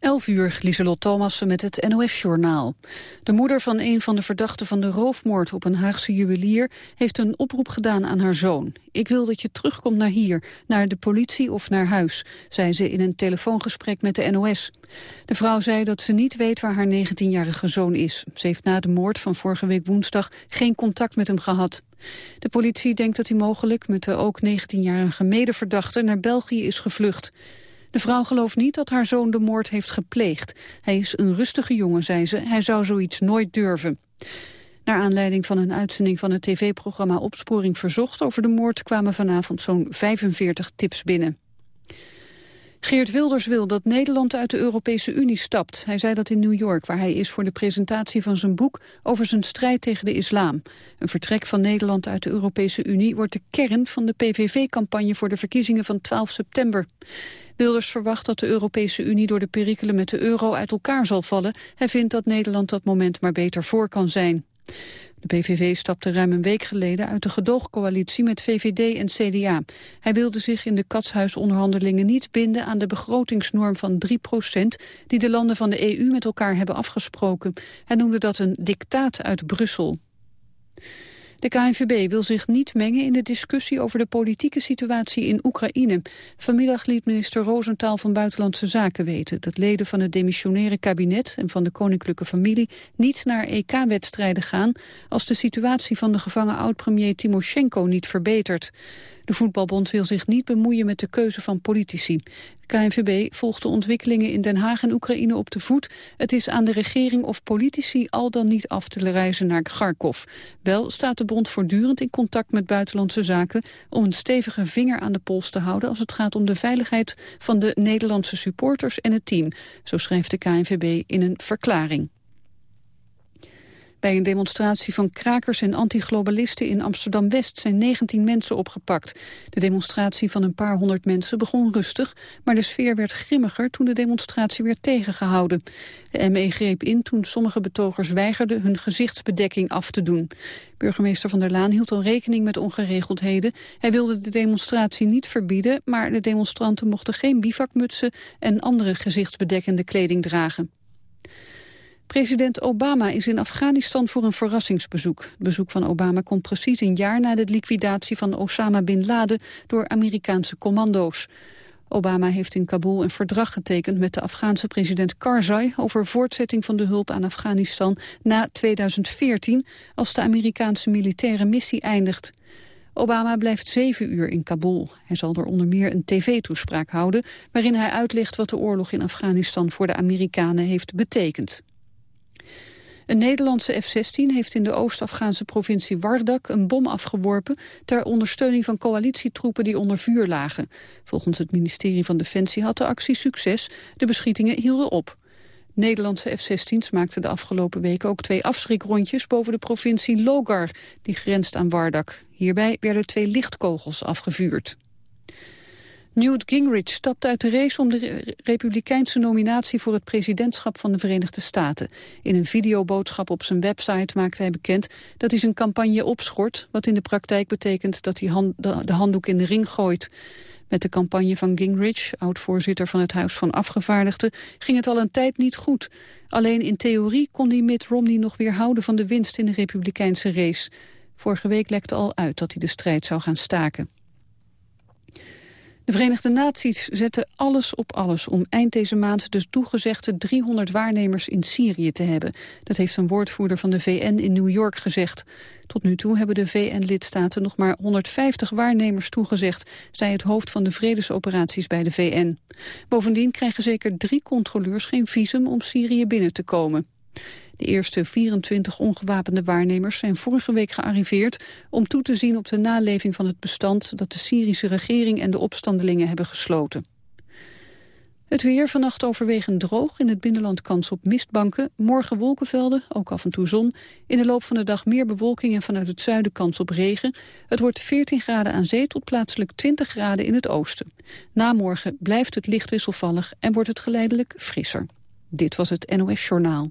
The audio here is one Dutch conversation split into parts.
11 uur, Lieselot Thomassen met het NOS-journaal. De moeder van een van de verdachten van de roofmoord op een Haagse juwelier... heeft een oproep gedaan aan haar zoon. Ik wil dat je terugkomt naar hier, naar de politie of naar huis... zei ze in een telefoongesprek met de NOS. De vrouw zei dat ze niet weet waar haar 19-jarige zoon is. Ze heeft na de moord van vorige week woensdag geen contact met hem gehad. De politie denkt dat hij mogelijk met de ook 19-jarige medeverdachte... naar België is gevlucht. De vrouw gelooft niet dat haar zoon de moord heeft gepleegd. Hij is een rustige jongen, zei ze. Hij zou zoiets nooit durven. Naar aanleiding van een uitzending van het tv-programma Opsporing Verzocht over de moord kwamen vanavond zo'n 45 tips binnen. Geert Wilders wil dat Nederland uit de Europese Unie stapt. Hij zei dat in New York, waar hij is voor de presentatie van zijn boek over zijn strijd tegen de islam. Een vertrek van Nederland uit de Europese Unie wordt de kern van de PVV-campagne voor de verkiezingen van 12 september. Wilders verwacht dat de Europese Unie door de perikelen met de euro uit elkaar zal vallen. Hij vindt dat Nederland dat moment maar beter voor kan zijn. De PVV stapte ruim een week geleden uit de gedoogcoalitie met VVD en CDA. Hij wilde zich in de katshuisonderhandelingen niet binden aan de begrotingsnorm van 3% die de landen van de EU met elkaar hebben afgesproken. Hij noemde dat een dictaat uit Brussel. De KNVB wil zich niet mengen in de discussie over de politieke situatie in Oekraïne. Vanmiddag liet minister Rosenthal van Buitenlandse Zaken weten dat leden van het demissionaire kabinet en van de koninklijke familie niet naar EK-wedstrijden gaan als de situatie van de gevangen oud-premier Timoshenko niet verbetert. De voetbalbond wil zich niet bemoeien met de keuze van politici. De KNVB volgt de ontwikkelingen in Den Haag en Oekraïne op de voet. Het is aan de regering of politici al dan niet af te reizen naar Kharkov. Wel staat de bond voortdurend in contact met buitenlandse zaken... om een stevige vinger aan de pols te houden... als het gaat om de veiligheid van de Nederlandse supporters en het team. Zo schrijft de KNVB in een verklaring. Bij een demonstratie van krakers en antiglobalisten in Amsterdam-West zijn 19 mensen opgepakt. De demonstratie van een paar honderd mensen begon rustig, maar de sfeer werd grimmiger toen de demonstratie werd tegengehouden. De ME greep in toen sommige betogers weigerden hun gezichtsbedekking af te doen. Burgemeester Van der Laan hield al rekening met ongeregeldheden. Hij wilde de demonstratie niet verbieden, maar de demonstranten mochten geen bivakmutsen en andere gezichtsbedekkende kleding dragen. President Obama is in Afghanistan voor een verrassingsbezoek. Het bezoek van Obama komt precies een jaar na de liquidatie van Osama Bin Laden door Amerikaanse commando's. Obama heeft in Kabul een verdrag getekend met de Afghaanse president Karzai over voortzetting van de hulp aan Afghanistan na 2014 als de Amerikaanse militaire missie eindigt. Obama blijft zeven uur in Kabul. Hij zal er onder meer een tv-toespraak houden waarin hij uitlegt wat de oorlog in Afghanistan voor de Amerikanen heeft betekend. Een Nederlandse F-16 heeft in de Oost-Afghaanse provincie Wardak een bom afgeworpen ter ondersteuning van coalitietroepen die onder vuur lagen. Volgens het ministerie van Defensie had de actie succes. De beschietingen hielden op. Nederlandse F-16's maakten de afgelopen weken ook twee afschrikrondjes boven de provincie Logar, die grenst aan Wardak. Hierbij werden twee lichtkogels afgevuurd. Newt Gingrich stapt uit de race om de republikeinse nominatie voor het presidentschap van de Verenigde Staten. In een videoboodschap op zijn website maakte hij bekend dat hij zijn campagne opschort, wat in de praktijk betekent dat hij de handdoek in de ring gooit. Met de campagne van Gingrich, oud-voorzitter van het Huis van Afgevaardigden, ging het al een tijd niet goed. Alleen in theorie kon hij Mitt Romney nog weerhouden van de winst in de republikeinse race. Vorige week lekte al uit dat hij de strijd zou gaan staken. De Verenigde Naties zetten alles op alles om eind deze maand de toegezegde 300 waarnemers in Syrië te hebben. Dat heeft een woordvoerder van de VN in New York gezegd. Tot nu toe hebben de VN-lidstaten nog maar 150 waarnemers toegezegd, zei het hoofd van de vredesoperaties bij de VN. Bovendien krijgen zeker drie controleurs geen visum om Syrië binnen te komen. De eerste 24 ongewapende waarnemers zijn vorige week gearriveerd om toe te zien op de naleving van het bestand dat de Syrische regering en de opstandelingen hebben gesloten. Het weer vannacht overwegend droog. In het binnenland kans op mistbanken. Morgen wolkenvelden, ook af en toe zon. In de loop van de dag meer bewolking en vanuit het zuiden kans op regen. Het wordt 14 graden aan zee tot plaatselijk 20 graden in het oosten. Na morgen blijft het licht wisselvallig en wordt het geleidelijk frisser. Dit was het NOS Journaal.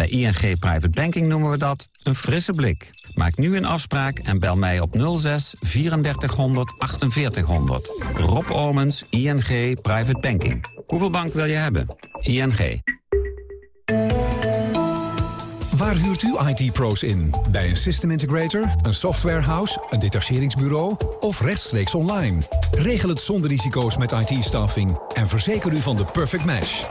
Bij ING Private Banking noemen we dat een frisse blik. Maak nu een afspraak en bel mij op 06 3400 4800. Rob Omens, ING Private Banking. Hoeveel bank wil je hebben? ING. Waar huurt u IT-pro's in? Bij een system integrator, een softwarehouse, een detacheringsbureau of rechtstreeks online? Regel het zonder risico's met IT-staffing en verzeker u van de perfect match.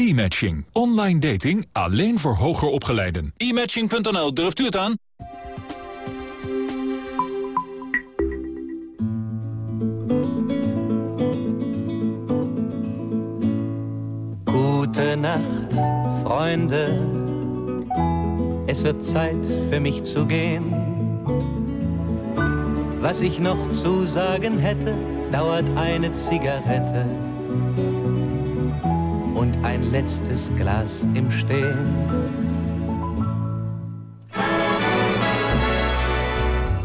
E-matching. Online dating alleen voor hoger opgeleiden. E-matching.nl, durft u het aan? Gute Nacht, Freunde. Es wird Zeit für mich zu gehen. Was ich noch zu sagen hätte, dauert eine Zigarette ein letztes Glas im Stehen.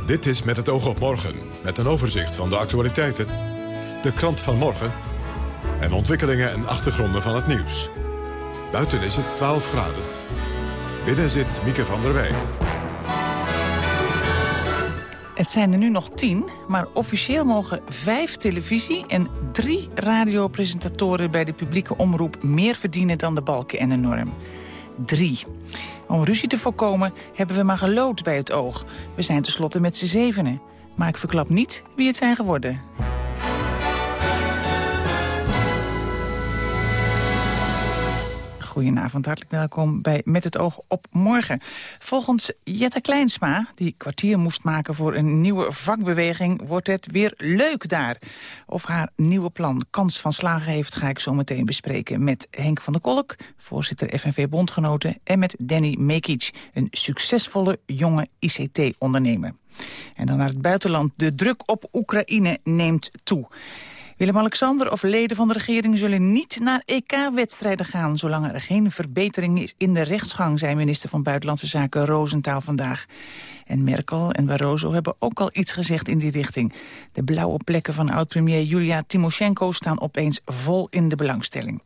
Dit is Met het oog op morgen, met een overzicht van de actualiteiten, de krant van morgen en ontwikkelingen en achtergronden van het nieuws. Buiten is het 12 graden. Binnen zit Mieke van der Wij. Het zijn er nu nog tien, maar officieel mogen vijf televisie- en drie radiopresentatoren bij de publieke omroep meer verdienen dan de balken en de norm. Drie. Om ruzie te voorkomen hebben we maar gelood bij het oog. We zijn tenslotte met z'n zevenen. Maar ik verklap niet wie het zijn geworden. Goedenavond, hartelijk welkom bij Met het oog op morgen. Volgens Jette Kleinsma, die kwartier moest maken voor een nieuwe vakbeweging... wordt het weer leuk daar. Of haar nieuwe plan kans van slagen heeft... ga ik zo meteen bespreken met Henk van der Kolk... voorzitter FNV Bondgenoten... en met Danny Mekic, een succesvolle jonge ICT-ondernemer. En dan naar het buitenland. De druk op Oekraïne neemt toe. Willem-Alexander of leden van de regering zullen niet naar EK-wedstrijden gaan... zolang er geen verbetering is in de rechtsgang... zei minister van Buitenlandse Zaken Roosentaal vandaag. En Merkel en Barroso hebben ook al iets gezegd in die richting. De blauwe plekken van oud-premier Julia Timoshenko staan opeens vol in de belangstelling.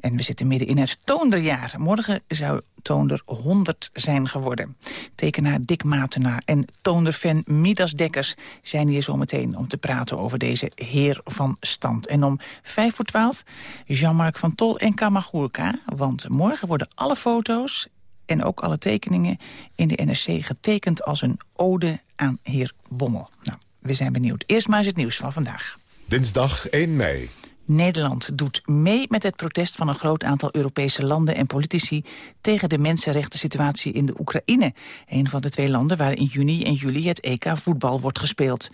En we zitten midden in het toonderjaar. Morgen zou Toonder 100 zijn geworden. Tekenaar Dick Matena en toonderfan Midas Dekkers zijn hier zo meteen om te praten over deze heer van stand. En om 5 voor 12 Jean-Marc van Tol en Kamagurka, want morgen worden alle foto's en ook alle tekeningen in de NRC getekend als een ode aan heer Bommel. Nou, we zijn benieuwd. Eerst maar eens het nieuws van vandaag. Dinsdag 1 mei. Nederland doet mee met het protest van een groot aantal Europese landen en politici tegen de mensenrechten situatie in de Oekraïne. Een van de twee landen waar in juni en juli het EK voetbal wordt gespeeld.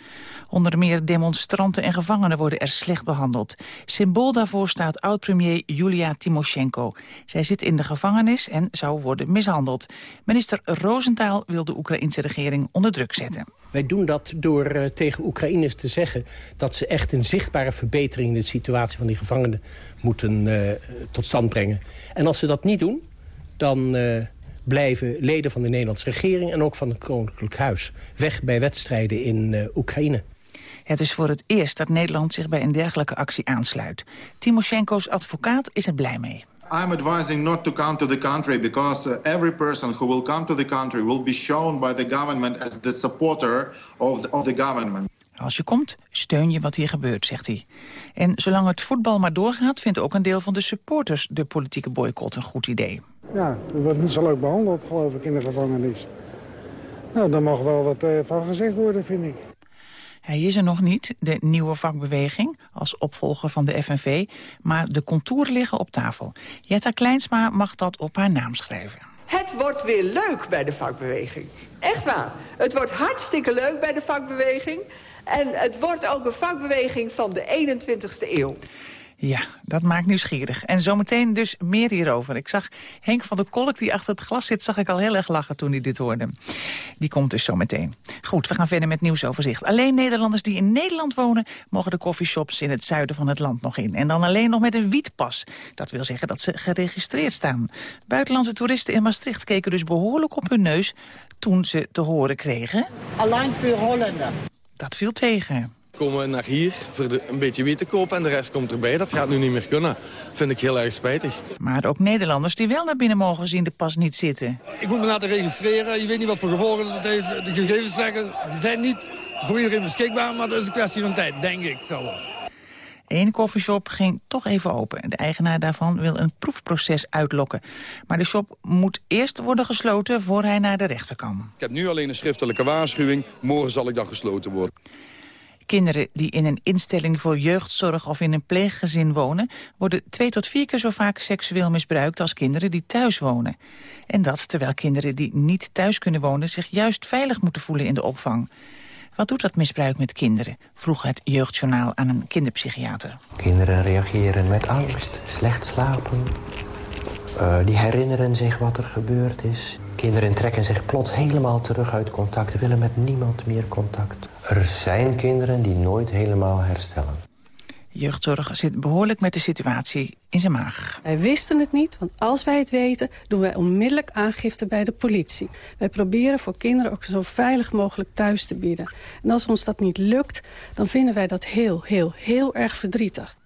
Onder meer demonstranten en gevangenen worden er slecht behandeld. Symbool daarvoor staat oud-premier Julia Timoshenko. Zij zit in de gevangenis en zou worden mishandeld. Minister Rosenthal wil de Oekraïnse regering onder druk zetten. Wij doen dat door uh, tegen Oekraïners te zeggen... dat ze echt een zichtbare verbetering in de situatie van die gevangenen moeten uh, tot stand brengen. En als ze dat niet doen, dan uh, blijven leden van de Nederlandse regering... en ook van het Koninklijk Huis weg bij wedstrijden in Oekraïne. Het is voor het eerst dat Nederland zich bij een dergelijke actie aansluit. Timoshenko's advocaat is er blij mee. I'm advising not to come to the country because uh, every person who will come to the country will be shown by the government as the supporter of the, of the government. Als je komt, steun je wat hier gebeurt, zegt hij. En zolang het voetbal maar doorgaat... vindt ook een deel van de supporters de politieke boycott een goed idee. Ja, er wordt niet zo leuk behandeld, geloof ik, in de gevangenis. Nou, daar mag wel wat uh, van gezegd worden, vind ik. Hij is er nog niet, de nieuwe vakbeweging, als opvolger van de FNV... maar de contouren liggen op tafel. Jetta Kleinsma mag dat op haar naam schrijven. Het wordt weer leuk bij de vakbeweging. Echt waar. Het wordt hartstikke leuk bij de vakbeweging. En het wordt ook een vakbeweging van de 21ste eeuw. Ja, dat maakt nieuwsgierig. En zometeen dus meer hierover. Ik zag Henk van der Kolk, die achter het glas zit... zag ik al heel erg lachen toen hij dit hoorde. Die komt dus zometeen. Goed, we gaan verder met nieuwsoverzicht. Alleen Nederlanders die in Nederland wonen... mogen de coffeeshops in het zuiden van het land nog in. En dan alleen nog met een wietpas. Dat wil zeggen dat ze geregistreerd staan. Buitenlandse toeristen in Maastricht keken dus behoorlijk op hun neus... toen ze te horen kregen... Alleen voor Hollander. Dat viel tegen komen naar hier voor de, een beetje wiet te kopen en de rest komt erbij. Dat gaat nu niet meer kunnen. Vind ik heel erg spijtig. Maar ook Nederlanders die wel naar binnen mogen zien de pas niet zitten. Ik moet me laten registreren. Je weet niet wat voor gevolgen dat heeft. De gegevens zeggen, die zijn niet voor iedereen beschikbaar, maar dat is een kwestie van tijd, denk ik zelf. Eén koffieshop ging toch even open. De eigenaar daarvan wil een proefproces uitlokken. Maar de shop moet eerst worden gesloten voor hij naar de rechter kan. Ik heb nu alleen een schriftelijke waarschuwing. Morgen zal ik dan gesloten worden. Kinderen die in een instelling voor jeugdzorg of in een pleeggezin wonen... worden twee tot vier keer zo vaak seksueel misbruikt als kinderen die thuis wonen. En dat terwijl kinderen die niet thuis kunnen wonen... zich juist veilig moeten voelen in de opvang. Wat doet dat misbruik met kinderen? Vroeg het Jeugdjournaal aan een kinderpsychiater. Kinderen reageren met angst, slecht slapen. Uh, die herinneren zich wat er gebeurd is. Kinderen trekken zich plots helemaal terug uit contact, willen met niemand meer contact. Er zijn kinderen die nooit helemaal herstellen. Jeugdzorg zit behoorlijk met de situatie in zijn maag. Wij wisten het niet, want als wij het weten... doen wij onmiddellijk aangifte bij de politie. Wij proberen voor kinderen ook zo veilig mogelijk thuis te bieden. En als ons dat niet lukt, dan vinden wij dat heel, heel, heel erg verdrietig.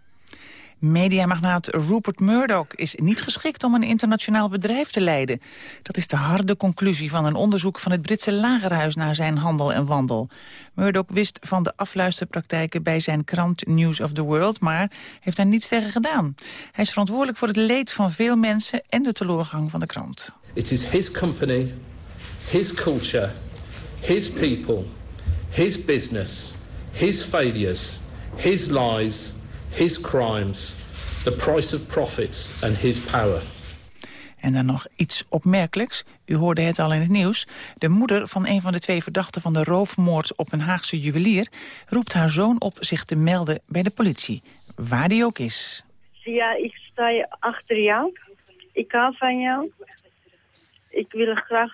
Mediamagnaat Rupert Murdoch is niet geschikt om een internationaal bedrijf te leiden. Dat is de harde conclusie van een onderzoek van het Britse lagerhuis naar zijn handel en wandel. Murdoch wist van de afluisterpraktijken bij zijn krant News of the World, maar heeft daar niets tegen gedaan. Hij is verantwoordelijk voor het leed van veel mensen en de teleurgang van de krant. It is his company, his culture, his people, his business, his failures, his lies his crimes, the price of profits and his power. En dan nog iets opmerkelijks. U hoorde het al in het nieuws. De moeder van een van de twee verdachten van de roofmoord op een Haagse juwelier... roept haar zoon op zich te melden bij de politie, waar die ook is. Ja, ik sta achter jou. Ik hou van jou. Ik wil graag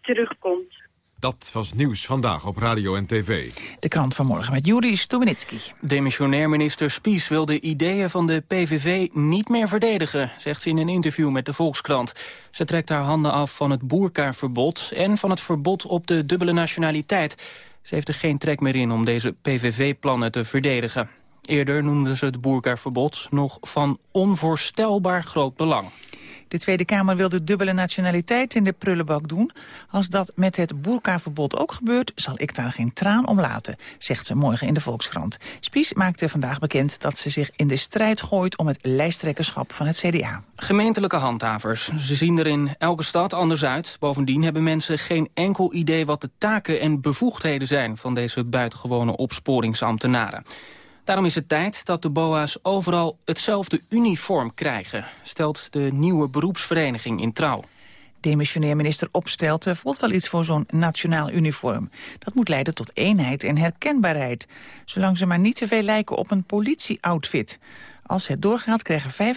terugkomt. Dat was nieuws vandaag op radio en tv. De krant van morgen met Juri Stubenitski. Demissionair minister Spies wil de ideeën van de PVV niet meer verdedigen... zegt ze in een interview met de Volkskrant. Ze trekt haar handen af van het boerkaverbod... en van het verbod op de dubbele nationaliteit. Ze heeft er geen trek meer in om deze PVV-plannen te verdedigen. Eerder noemden ze het boerkaverbod nog van onvoorstelbaar groot belang. De Tweede Kamer wil de dubbele nationaliteit in de prullenbak doen. Als dat met het boerkaverbod ook gebeurt, zal ik daar geen traan om laten, zegt ze morgen in de Volkskrant. Spies maakte vandaag bekend dat ze zich in de strijd gooit om het lijsttrekkerschap van het CDA. Gemeentelijke handhavers. Ze zien er in elke stad anders uit. Bovendien hebben mensen geen enkel idee wat de taken en bevoegdheden zijn van deze buitengewone opsporingsambtenaren. Daarom is het tijd dat de BOA's overal hetzelfde uniform krijgen... stelt de nieuwe beroepsvereniging in Trouw. Demissionair minister Opstelten voelt wel iets voor zo'n nationaal uniform. Dat moet leiden tot eenheid en herkenbaarheid. Zolang ze maar niet te veel lijken op een politie-outfit. Als het doorgaat krijgen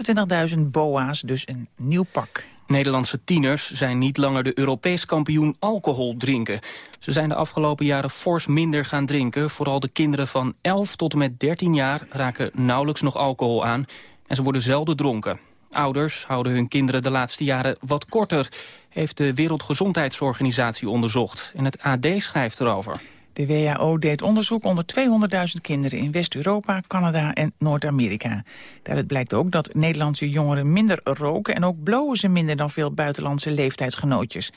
25.000 BOA's dus een nieuw pak. Nederlandse tieners zijn niet langer de Europees kampioen alcohol drinken. Ze zijn de afgelopen jaren fors minder gaan drinken. Vooral de kinderen van 11 tot en met 13 jaar raken nauwelijks nog alcohol aan. En ze worden zelden dronken. Ouders houden hun kinderen de laatste jaren wat korter... heeft de Wereldgezondheidsorganisatie onderzocht. En het AD schrijft erover. De WHO deed onderzoek onder 200.000 kinderen in West-Europa, Canada en Noord-Amerika. Daaruit blijkt ook dat Nederlandse jongeren minder roken en ook blowen ze minder dan veel buitenlandse leeftijdsgenootjes.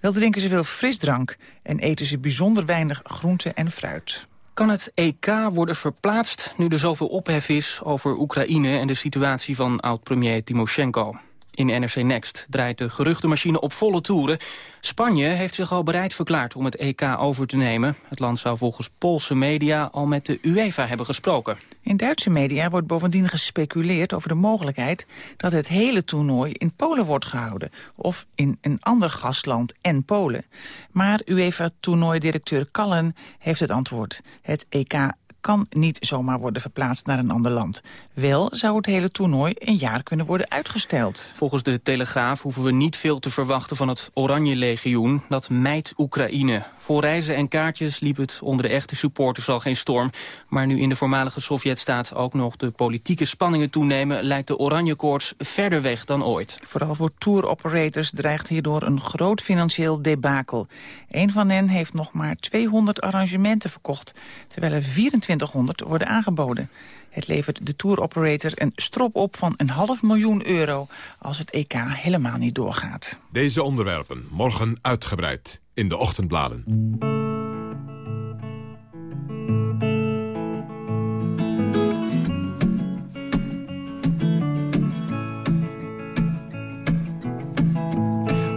Wel drinken ze veel frisdrank en eten ze bijzonder weinig groente en fruit. Kan het EK worden verplaatst nu er zoveel ophef is over Oekraïne en de situatie van oud-premier Timoshenko? In NRC Next draait de geruchtenmachine op volle toeren. Spanje heeft zich al bereid verklaard om het EK over te nemen. Het land zou volgens Poolse media al met de UEFA hebben gesproken. In Duitse media wordt bovendien gespeculeerd over de mogelijkheid... dat het hele toernooi in Polen wordt gehouden. Of in een ander gastland en Polen. Maar UEFA-toernooidirecteur Kallen heeft het antwoord. Het EK kan niet zomaar worden verplaatst naar een ander land. Wel zou het hele toernooi een jaar kunnen worden uitgesteld. Volgens de Telegraaf hoeven we niet veel te verwachten van het Oranje Legioen. Dat mijt Oekraïne. Voor reizen en kaartjes liep het onder de echte supporters al geen storm. Maar nu in de voormalige Sovjetstaat ook nog de politieke spanningen toenemen... lijkt de Oranje Koorts verder weg dan ooit. Vooral voor tour-operators dreigt hierdoor een groot financieel debakel. Een van hen heeft nog maar 200 arrangementen verkocht... terwijl er 2400 worden aangeboden. Het levert de tour-operator een strop op van een half miljoen euro... als het EK helemaal niet doorgaat. Deze onderwerpen morgen uitgebreid in de ochtendbladen.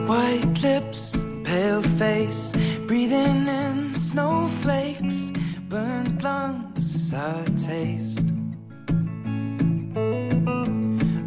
White lips, pale face, breathing in snowflakes, burnt lungs, sour taste.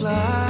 Fly.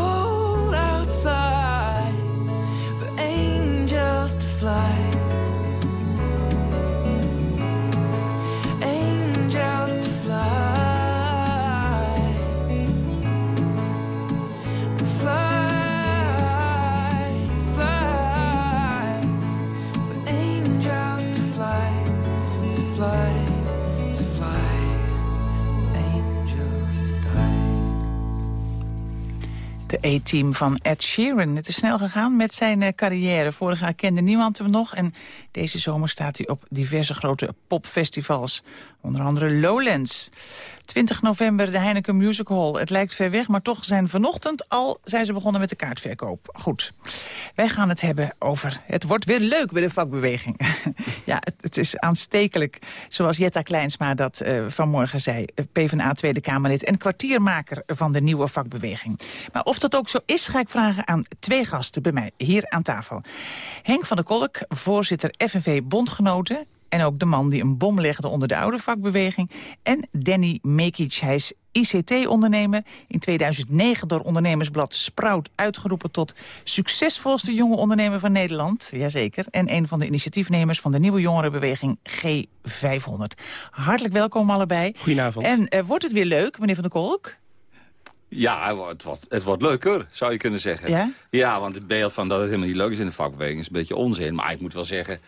De A-team van Ed Sheeran. Het is snel gegaan met zijn eh, carrière. Vorig jaar kende niemand hem nog. En deze zomer staat hij op diverse grote popfestivals. Onder andere Lowlands. 20 november de Heineken Music Hall. Het lijkt ver weg, maar toch zijn vanochtend al zijn ze begonnen met de kaartverkoop. Goed. Wij gaan het hebben over... Het wordt weer leuk bij de vakbeweging. ja, het, is aanstekelijk. Zoals Jetta Kleinsma dat eh, vanmorgen zei. eh, PvdA Tweede Kamerlid en kwartiermaker van de nieuwe vakbeweging. Maar of dat ook zo is, ga ik vragen aan twee gasten bij mij hier aan tafel. Henk van der Kolk, voorzitter FNV Bondgenoten En ook de man die een bom legde onder de oude vakbeweging. En Danny Mekic, hij is ICT-ondernemer. In 2009 door ondernemersblad Sprout uitgeroepen tot succesvolste jonge ondernemer van Nederland. Jazeker. En een van de initiatiefnemers van de nieuwe jongerenbeweging G500. Hartelijk welkom allebei. Goedenavond. En uh, wordt het weer leuk, meneer Van der Kolk? Ja, het wordt, het wordt leuker, zou je kunnen zeggen. Ja? Ja, want het beeld van dat het helemaal niet leuk is in de vakbeweging is een beetje onzin. Maar ik moet wel zeggen,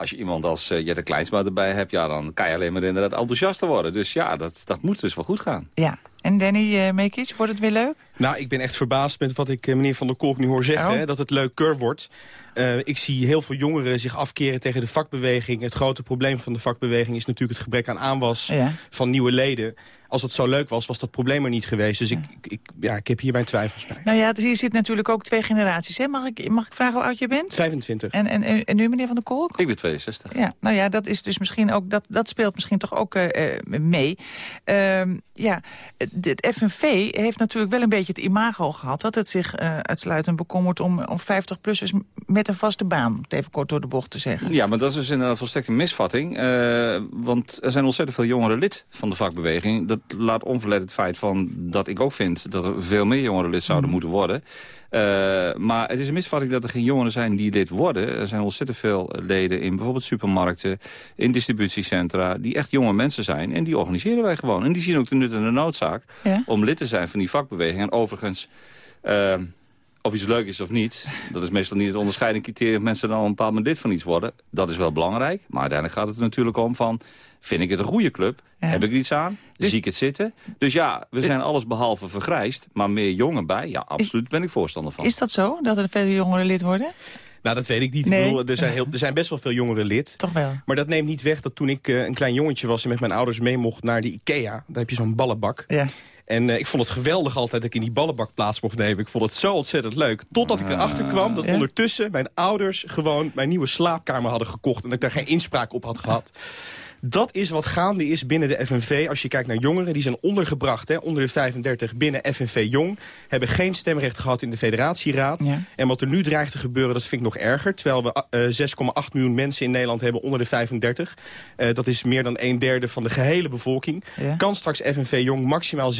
als je iemand als uh, Jette Kleinsma erbij hebt... Ja, dan kan je alleen maar inderdaad enthousiaster worden. Dus ja, dat, dat moet dus wel goed gaan. Ja. En Danny uh, Mekic, wordt het weer leuk? Nou, ik ben echt verbaasd met wat ik uh, meneer Van der Kolk nu hoor zeggen. Hè, dat het leuker wordt. Uh, ik zie heel veel jongeren zich afkeren tegen de vakbeweging. Het grote probleem van de vakbeweging is natuurlijk het gebrek aan aanwas ja. van nieuwe leden. Als het zo leuk was, was dat probleem er niet geweest. Dus ja. ik, ik, ja, ik heb hier mijn twijfels bij. Nou ja, hier zit natuurlijk ook twee generaties. Hè? Mag, ik, mag ik vragen hoe oud je bent? 25. En, en, en nu, meneer Van der Kolk? Ik ben 62. Ja, nou ja, dat, is dus misschien ook, dat, dat speelt misschien toch ook uh, mee. Uh, ja, het FNV heeft natuurlijk wel een beetje het imago gehad... dat het zich uh, uitsluitend bekommert om, om 50-plussers met een vaste baan. Om het even kort door de bocht te zeggen. Ja, maar dat is dus inderdaad volstrekt een misvatting. Uh, want er zijn ontzettend veel jongeren lid van de vakbeweging. Dat laat onverlet het feit van dat ik ook vind... dat er veel meer jongeren lid zouden mm. moeten worden... Uh, maar het is een misvatting dat er geen jongeren zijn die lid worden. Er zijn ontzettend veel leden in bijvoorbeeld supermarkten, in distributiecentra... die echt jonge mensen zijn en die organiseren wij gewoon. En die zien ook de nut en de noodzaak ja? om lid te zijn van die vakbeweging. En overigens... Uh, of iets leuk is of niet, dat is meestal niet het onderscheidend criterium... of mensen dan op een bepaald moment lid van iets worden. Dat is wel belangrijk, maar uiteindelijk gaat het er natuurlijk om van... vind ik het een goede club? Ja. Heb ik er iets aan? Dus, Zie ik het zitten? Dus ja, we zijn alles behalve vergrijsd, maar meer jongen bij. Ja, absoluut ben ik voorstander van. Is dat zo, dat er veel jongeren lid worden? Nou, dat weet ik niet. Nee. Ik bedoel, er, zijn heel, er zijn best wel veel jongeren lid. Toch wel. Maar dat neemt niet weg dat toen ik uh, een klein jongetje was... en met mijn ouders mee mocht naar de Ikea... daar heb je zo'n ballenbak... Ja. En uh, ik vond het geweldig altijd dat ik in die ballenbak plaats mocht nemen. Ik vond het zo ontzettend leuk. Totdat ik erachter kwam dat Ja? ondertussen mijn ouders gewoon mijn nieuwe slaapkamer hadden gekocht. En dat ik daar geen inspraak op had gehad. Dat is wat gaande is binnen de FNV. Als je kijkt naar jongeren, die zijn ondergebracht, hè, onder de 35 binnen FNV Jong. Hebben geen stemrecht gehad in de federatieraad. Ja. En wat er nu dreigt te gebeuren, dat vind ik nog erger. Terwijl we uh, 6,8 miljoen mensen in Nederland hebben onder de 35. Uh, dat is meer dan een derde van de gehele bevolking. Ja. Kan straks FNV Jong maximaal 16%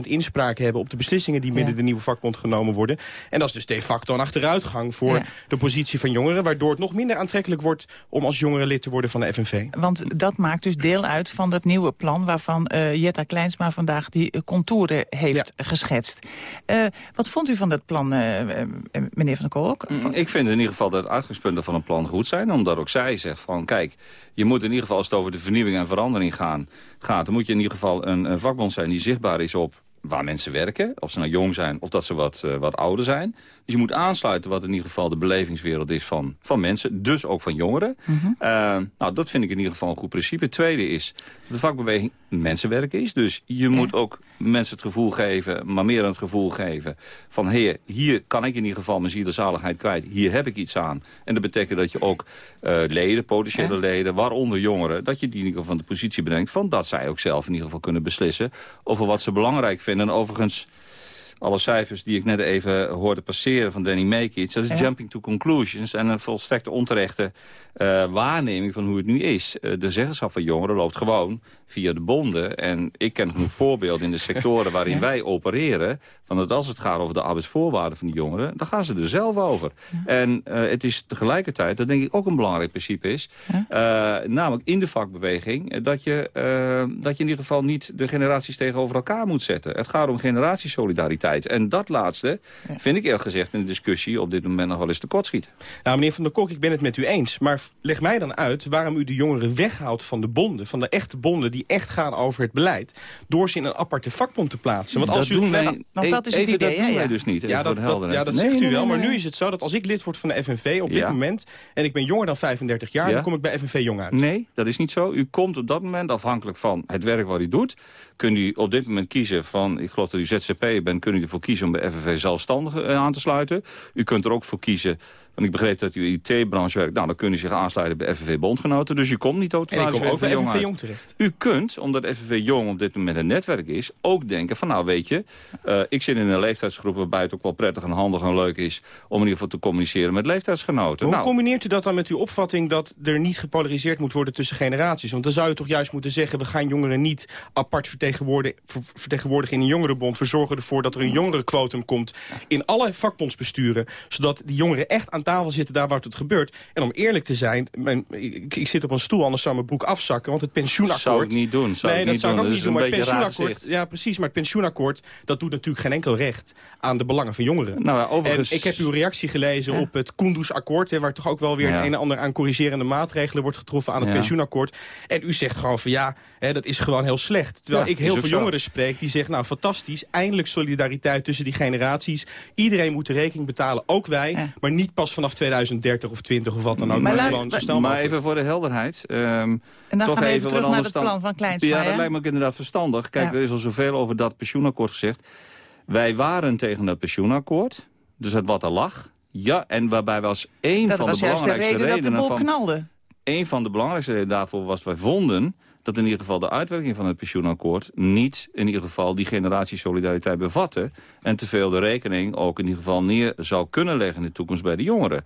inspraak hebben... op de beslissingen die binnen Ja. de nieuwe vakbond genomen worden. En dat is dus de facto een achteruitgang voor Ja. de positie van jongeren... waardoor het nog minder aantrekkelijk wordt om als jongere lid te worden van de FNV. Want dat maakt dus deel uit van dat nieuwe plan... waarvan uh, Jetta Kleinsma vandaag die contouren heeft geschetst. Uh, wat vond u van dat plan, uh, meneer Van der Kolk? Mm, Ik vind in ieder geval dat de uitgangspunten van een plan goed zijn. Omdat ook zij zegt van, kijk, je moet in ieder geval... als het over de vernieuwing en verandering gaan, gaat... dan moet je in ieder geval een vakbond zijn die zichtbaar is op waar mensen werken. Of ze nou jong zijn of dat ze wat, uh, wat ouder zijn. Dus je moet aansluiten wat in ieder geval de belevingswereld is van, van mensen. Dus ook van jongeren. Mhm. Mm -hmm. uh, nou, dat vind ik in ieder geval een goed principe. Tweede is dat de vakbeweging mensenwerk is. Dus je moet ook mensen het gevoel geven, maar meer dan het gevoel geven... van heer, hier kan ik in ieder geval mijn zielenzaligheid kwijt. Hier heb ik iets aan. En dat betekent dat je ook uh, leden, potentiële leden, waaronder jongeren... dat je die in ieder geval van de positie bedenkt... van dat zij ook zelf in ieder geval kunnen beslissen... over wat ze belangrijk vinden. En overigens alle cijfers die ik net even hoorde passeren van Danny Mekic... dat is ja. jumping to conclusions en een volstrekte onterechte uh, waarneming van hoe het nu is. Uh, de zeggenschap van jongeren loopt gewoon via de bonden. En ik ken genoeg voorbeelden in de sectoren waarin ja. wij opereren... van dat als het gaat over de arbeidsvoorwaarden van die jongeren... dan gaan ze er zelf over. Ja. En uh, het is tegelijkertijd, dat denk ik ook een belangrijk principe is... namelijk in de vakbeweging... dat je, dat je in ieder geval niet de generaties tegenover elkaar moet zetten. Het gaat om generatiesolidariteit. En dat laatste vind ik eerlijk gezegd in de discussie... op dit moment nog wel eens tekortschiet. Nou, meneer Van der Kok, ik ben het met u eens. Maar leg mij dan uit waarom u de jongeren weghoudt van de bonden... van de echte bonden die echt gaan over het beleid... door ze in een aparte vakbond te plaatsen. Want als u, doen wij, want dat is het idee, dat doen wij dus niet. Ja, dat, dat, ja, dat nee, zegt u wel. nee, maar nu is het zo dat als ik lid word van de FNV op dit Ja. moment... en ik ben jonger dan 35 jaar, Ja. dan kom ik bij FNV Jong uit. Nee, dat is niet zo. U komt op dat moment, afhankelijk van het werk wat u doet... kunt u op dit moment kiezen van, ik geloof dat u ZZP bent... kunt u ervoor kiezen om bij FNV zelfstandig eh, aan te sluiten. U kunt er ook voor kiezen Want ik begreep dat u IT-branche werkt. Nou, dan kun je zich aansluiten bij FNV Bondgenoten. Dus u komt niet En ik automatisch kom ook bij Jong FNV uit. Jong terecht. U kunt, omdat FNV Jong op dit moment een netwerk is... ook denken van, nou weet je, eh, ik zit in een leeftijdsgroep... waarbij het ook wel prettig en handig en leuk is... om in ieder geval te communiceren met leeftijdsgenoten. Hoe Nou, combineert u dat dan met uw opvatting dat er niet gepolariseerd moet worden tussen generaties? Want dan zou je toch juist moeten zeggen, we gaan jongeren niet apart vertegenwoordigen, ver- vertegenwoordigen in een jongerenbond. We zorgen ervoor dat er een jongerenquotum komt in alle vakbondsbesturen. Zodat die jongeren echt aan tafel zitten daar waar het gebeurt. En om eerlijk te zijn, mijn, ik, ik zit op een stoel, anders zou mijn broek afzakken. Want het pensioenakkoord... Zou ik niet doen, zou nee, dat niet zou ik ook niet doen. Maar het pensioenakkoord, ja precies, maar het pensioenakkoord, dat doet natuurlijk geen enkel recht aan de belangen van jongeren. Nou overigens- En ik heb uw reactie gelezen op het Kunduz-akkoord, waar toch ook wel weer Ja. het een en ander aan corrigerende maatregelen wordt getroffen aan het Ja. pensioenakkoord. En u zegt gewoon van ja, hè, dat is gewoon heel slecht. Terwijl ik heel veel zo. jongeren spreek die zeggen nou fantastisch, eindelijk solidariteit tussen die generaties. Iedereen moet de rekening betalen, ook wij, maar niet pas vanaf 2030 of 20 of wat dan ook. Maar Maar, laat- gewoon zo snel maar even voor de helderheid. ehm, En dan toch gaan we even wat terug naar anders het dan- plan van Kleinsma, Ja, dat lijkt me ook inderdaad verstandig. Kijk, Ja. er is al zoveel over dat pensioenakkoord gezegd. Wij waren tegen dat pensioenakkoord. Dus het wat er lag. Ja, en waarbij was één Dat van was de juist de belangrijkste reden dat de redenen bol van... knalde. Een van de belangrijkste redenen daarvoor was... wij vonden dat in ieder geval de uitwerking van het pensioenakkoord... niet in ieder geval die generatiesolidariteit bevatte... en te veel de rekening ook in ieder geval neer zou kunnen leggen... in de toekomst bij de jongeren.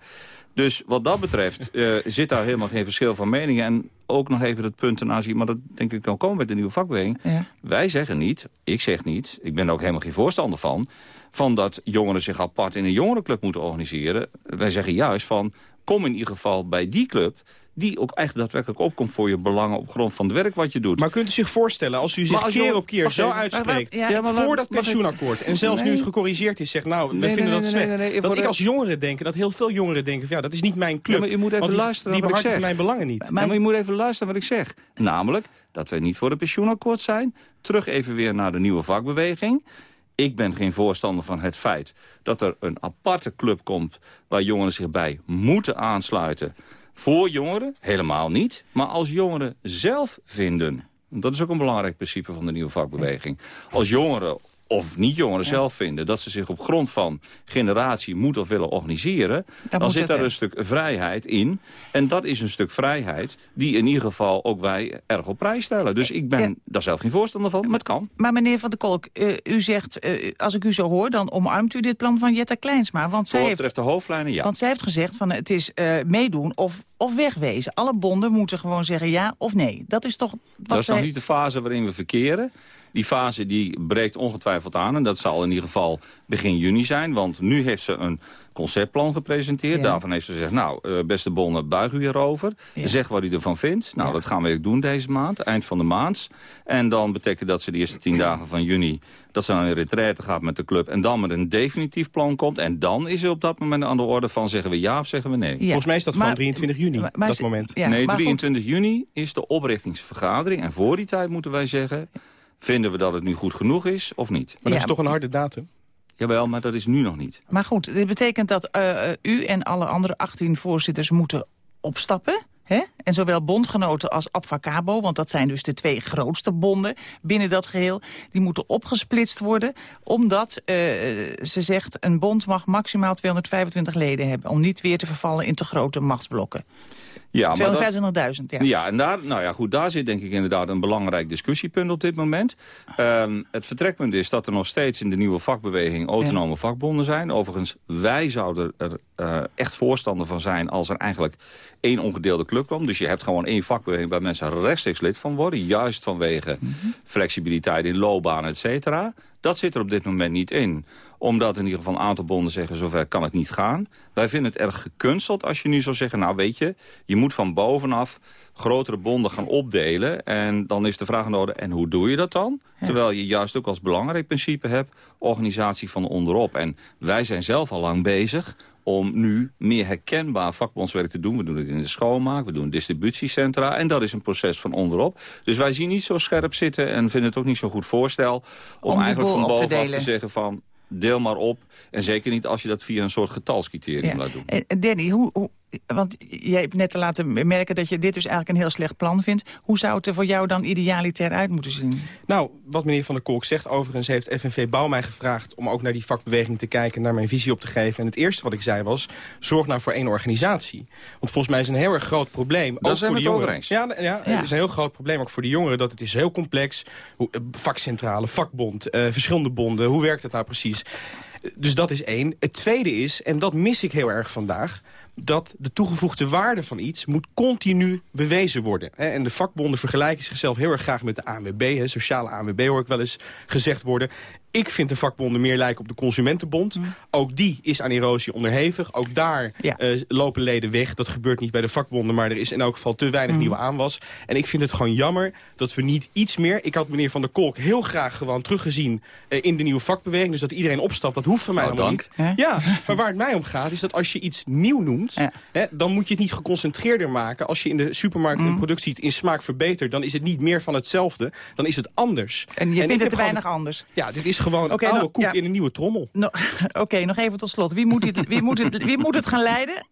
Dus wat dat betreft eh, zit daar helemaal geen verschil van meningen. En ook nog even het punt ten aanzien... maar dat denk ik kan komen met de nieuwe vakbeweging. Ja. Wij zeggen niet, ik zeg niet... ik ben er ook helemaal geen voorstander van... van dat jongeren zich apart in een jongerenclub moeten organiseren. Wij zeggen juist van, kom in ieder geval bij die club die ook echt daadwerkelijk opkomt voor je belangen op grond van het werk wat je doet. Maar kunt u zich voorstellen, als u zich keer op keer zo uitspreekt... Ja, maar voor dat pensioenakkoord... en zelfs nu het gecorrigeerd is, zegt... nou, we Nee, vinden nee, dat slecht. dat ik als jongeren denk, dat heel veel jongeren denken... van, ja, dat is niet mijn club. Ja, maar je moet even die, luisteren die naar wat ik zeg. mijn belangen niet. Maar, maar je moet even luisteren wat ik zeg. Namelijk dat we niet voor het pensioenakkoord zijn. Terug even weer naar de nieuwe vakbeweging. Ik ben geen voorstander van het feit dat er een aparte club komt... waar jongeren zich bij moeten aansluiten. Voor jongeren helemaal niet. Maar als jongeren zelf vinden... dat is ook een belangrijk principe van de nieuwe vakbeweging. Als jongeren of niet-jongeren zelf vinden... dat ze zich op grond van generatie moeten of willen organiseren... dan, zit daar een stuk vrijheid in. En dat is een stuk vrijheid die in ieder geval ook wij erg op prijs stellen. Dus ik ben daar zelf geen voorstander van, maar het kan. Maar meneer Van der Kolk, eh, u zegt, eh, als ik u zo hoor... dan omarmt u dit plan van Jetta Kleinsma. Want zij heeft, betreft de hoofdlijnen, ja. want zij heeft gezegd, van het is eh, meedoen of, of wegwezen. Alle bonden moeten gewoon zeggen ja of nee. Dat is toch wat Dat is zij... nog niet de fase waarin we verkeren. Die fase die breekt ongetwijfeld aan. En dat zal in ieder geval begin juni zijn. Want nu heeft ze een conceptplan gepresenteerd. Ja. Daarvan heeft ze gezegd, nou, eh, beste bonnen, buig u erover. Zeg wat u ervan vindt. Nou, dat gaan we ook doen deze maand, eind van de maand. En dan betekent dat ze de eerste tien dagen van juni... dat ze dan in retraite gaat met de club. En dan met een definitief plan komt. En dan is er op dat moment aan de orde van... zeggen we ja of zeggen we nee. Volgens mij is dat gewoon 23 juni, maar dat moment. ja, nee, maar goed. 23 juni is de oprichtingsvergadering. En voor die tijd moeten wij zeggen... vinden we dat het nu goed genoeg is of niet? Maar dat is toch een harde datum? Jawel, maar dat is nu nog niet. Maar goed, dit betekent dat eh, eh, u en alle andere 18 voorzitters moeten opstappen. Hè? En zowel bondgenoten als Abfacabo, want dat zijn dus de twee grootste bonden binnen dat geheel, die moeten opgesplitst worden, omdat eh, ze zegt een bond mag maximaal 225 leden hebben, om niet weer te vervallen in te grote machtsblokken. Ja, maar dat- 225.000, ja. Ja, en daar, nou ja, goed, daar zit denk ik inderdaad een belangrijk discussiepunt op dit moment. Ehm, het vertrekpunt is dat er nog steeds in de nieuwe vakbeweging autonome vakbonden zijn. Overigens, wij zouden er eh, echt voorstander van zijn als er eigenlijk één ongedeelde club kwam. Dus je hebt gewoon één vakbeweging waar mensen rechtstreeks lid van worden. Juist vanwege flexibiliteit in loopbaan, et cetera. Dat zit er op dit moment niet in omdat in ieder geval een aantal bonden zeggen... zover kan het niet gaan. Wij vinden het erg gekunsteld als je nu zou zeggen... nou weet je, je moet van bovenaf grotere bonden gaan opdelen. En dan is de vraag nodig, en hoe doe je dat dan? Terwijl je juist ook als belangrijk principe hebt... organisatie van onderop. En wij zijn zelf al lang bezig om nu meer herkenbaar vakbondswerk te doen. We doen het in de schoonmaak, we doen distributiecentra... en dat is een proces van onderop. Dus wij zien niet zo scherp zitten en vinden het ook niet zo'n goed voorstel... om, eigenlijk van te bovenaf te, zeggen van... deel maar op. En zeker niet als je dat via een soort getalscriterium laat doen. Eh, Danny, hoe, hoe, want jij hebt net te laten merken dat je dit dus eigenlijk een heel slecht plan vindt. Hoe zou het er voor jou dan idealitair uit moeten zien? Nou, wat meneer Van der Kolk zegt, overigens heeft FNV Bouw mij gevraagd... om ook naar die vakbeweging te kijken, naar mijn visie op te geven. En het eerste wat ik zei was, zorg nou voor één organisatie. Want volgens mij is een heel erg groot probleem. Dat ook zijn voor we de het jongeren. over eens. Ja, ja, Ja. het is een heel groot probleem ook voor de jongeren. Dat het is heel complex. Hoe- eh, Vakcentrale, vakbond, eh, verschillende bonden. Hoe werkt het nou precies? Dus dat is één. Het tweede is, en dat mis ik heel erg vandaag... dat de toegevoegde waarde van iets moet continu bewezen worden. En de vakbonden vergelijken zichzelf heel erg graag met de ANWB. Sociale ANWB hoor ik wel eens gezegd worden. Ik vind de vakbonden meer lijken op de Consumentenbond. Ook die is aan erosie onderhevig. Ook daar eh, lopen leden weg. Dat gebeurt niet bij de vakbonden, maar er is in elk geval te weinig nieuwe aanwas. En ik vind het gewoon jammer dat we niet iets meer... Ik had meneer Van der Kolk heel graag gewoon teruggezien eh, in de nieuwe vakbeweging. Dus dat iedereen opstapt, dat hoeft van mij helemaal dank. niet. Ja, maar waar het mij om gaat is dat als je iets nieuw noemt... Hè, dan moet je het niet geconcentreerder maken. Als je in de supermarkt Mm. een product ziet in smaak verbeterd... dan is het niet meer van hetzelfde, dan is het anders. En je vindt het te gewoon- weinig anders? Ja, dit is gewoon een oude nou, koek ja. in een nieuwe trommel. No- Oké, nog even tot slot. Wie moet, dit, wie, moet het, wie moet het gaan leiden?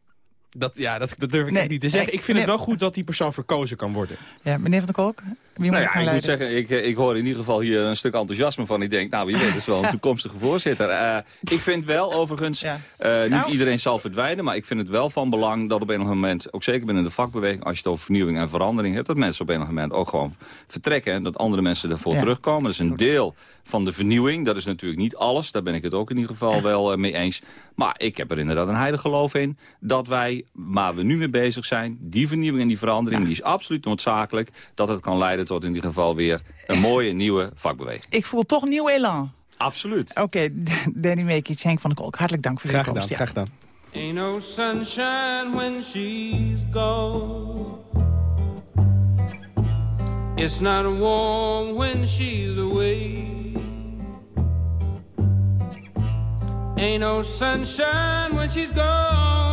Dat, ja, dat, dat durf ik Nee, niet te zeggen. ik vind het wel goed dat die persoon verkozen kan worden. Ja, meneer Van der Kolk, wie moet Nou het ja, gaan ik moet zeggen, ik, eh, ik hoor in ieder geval hier een stuk enthousiasme van. Ik denk, nou wie weet, dat is wel een toekomstige voorzitter. Eh, ik vind wel overigens, eh, niet Nou. iedereen zal verdwijnen... maar ik vind het wel van belang dat op een moment, ook zeker binnen de vakbeweging... als je het over vernieuwing en verandering hebt... dat mensen op een moment ook gewoon vertrekken... en dat andere mensen ervoor Ja. terugkomen. Dat is een deel van de vernieuwing. Dat is natuurlijk niet alles, daar ben ik het ook in ieder geval wel mee eens. Maar ik heb er inderdaad een heilig geloof in... dat wij, waar we nu mee bezig zijn... die vernieuwing en die verandering, die is absoluut noodzakelijk... dat het kan leiden tot in ieder geval weer een mooie nieuwe vakbeweging. Ik voel toch nieuw elan. Absoluut. Oké, Danny Mekic, Henk van der Kolk, hartelijk dank voor Graag uw gedaan, komst. Ja. graag gedaan. Ain't no sunshine when she's gone. It's not warm when she's away. Ain't no sunshine when she's gone.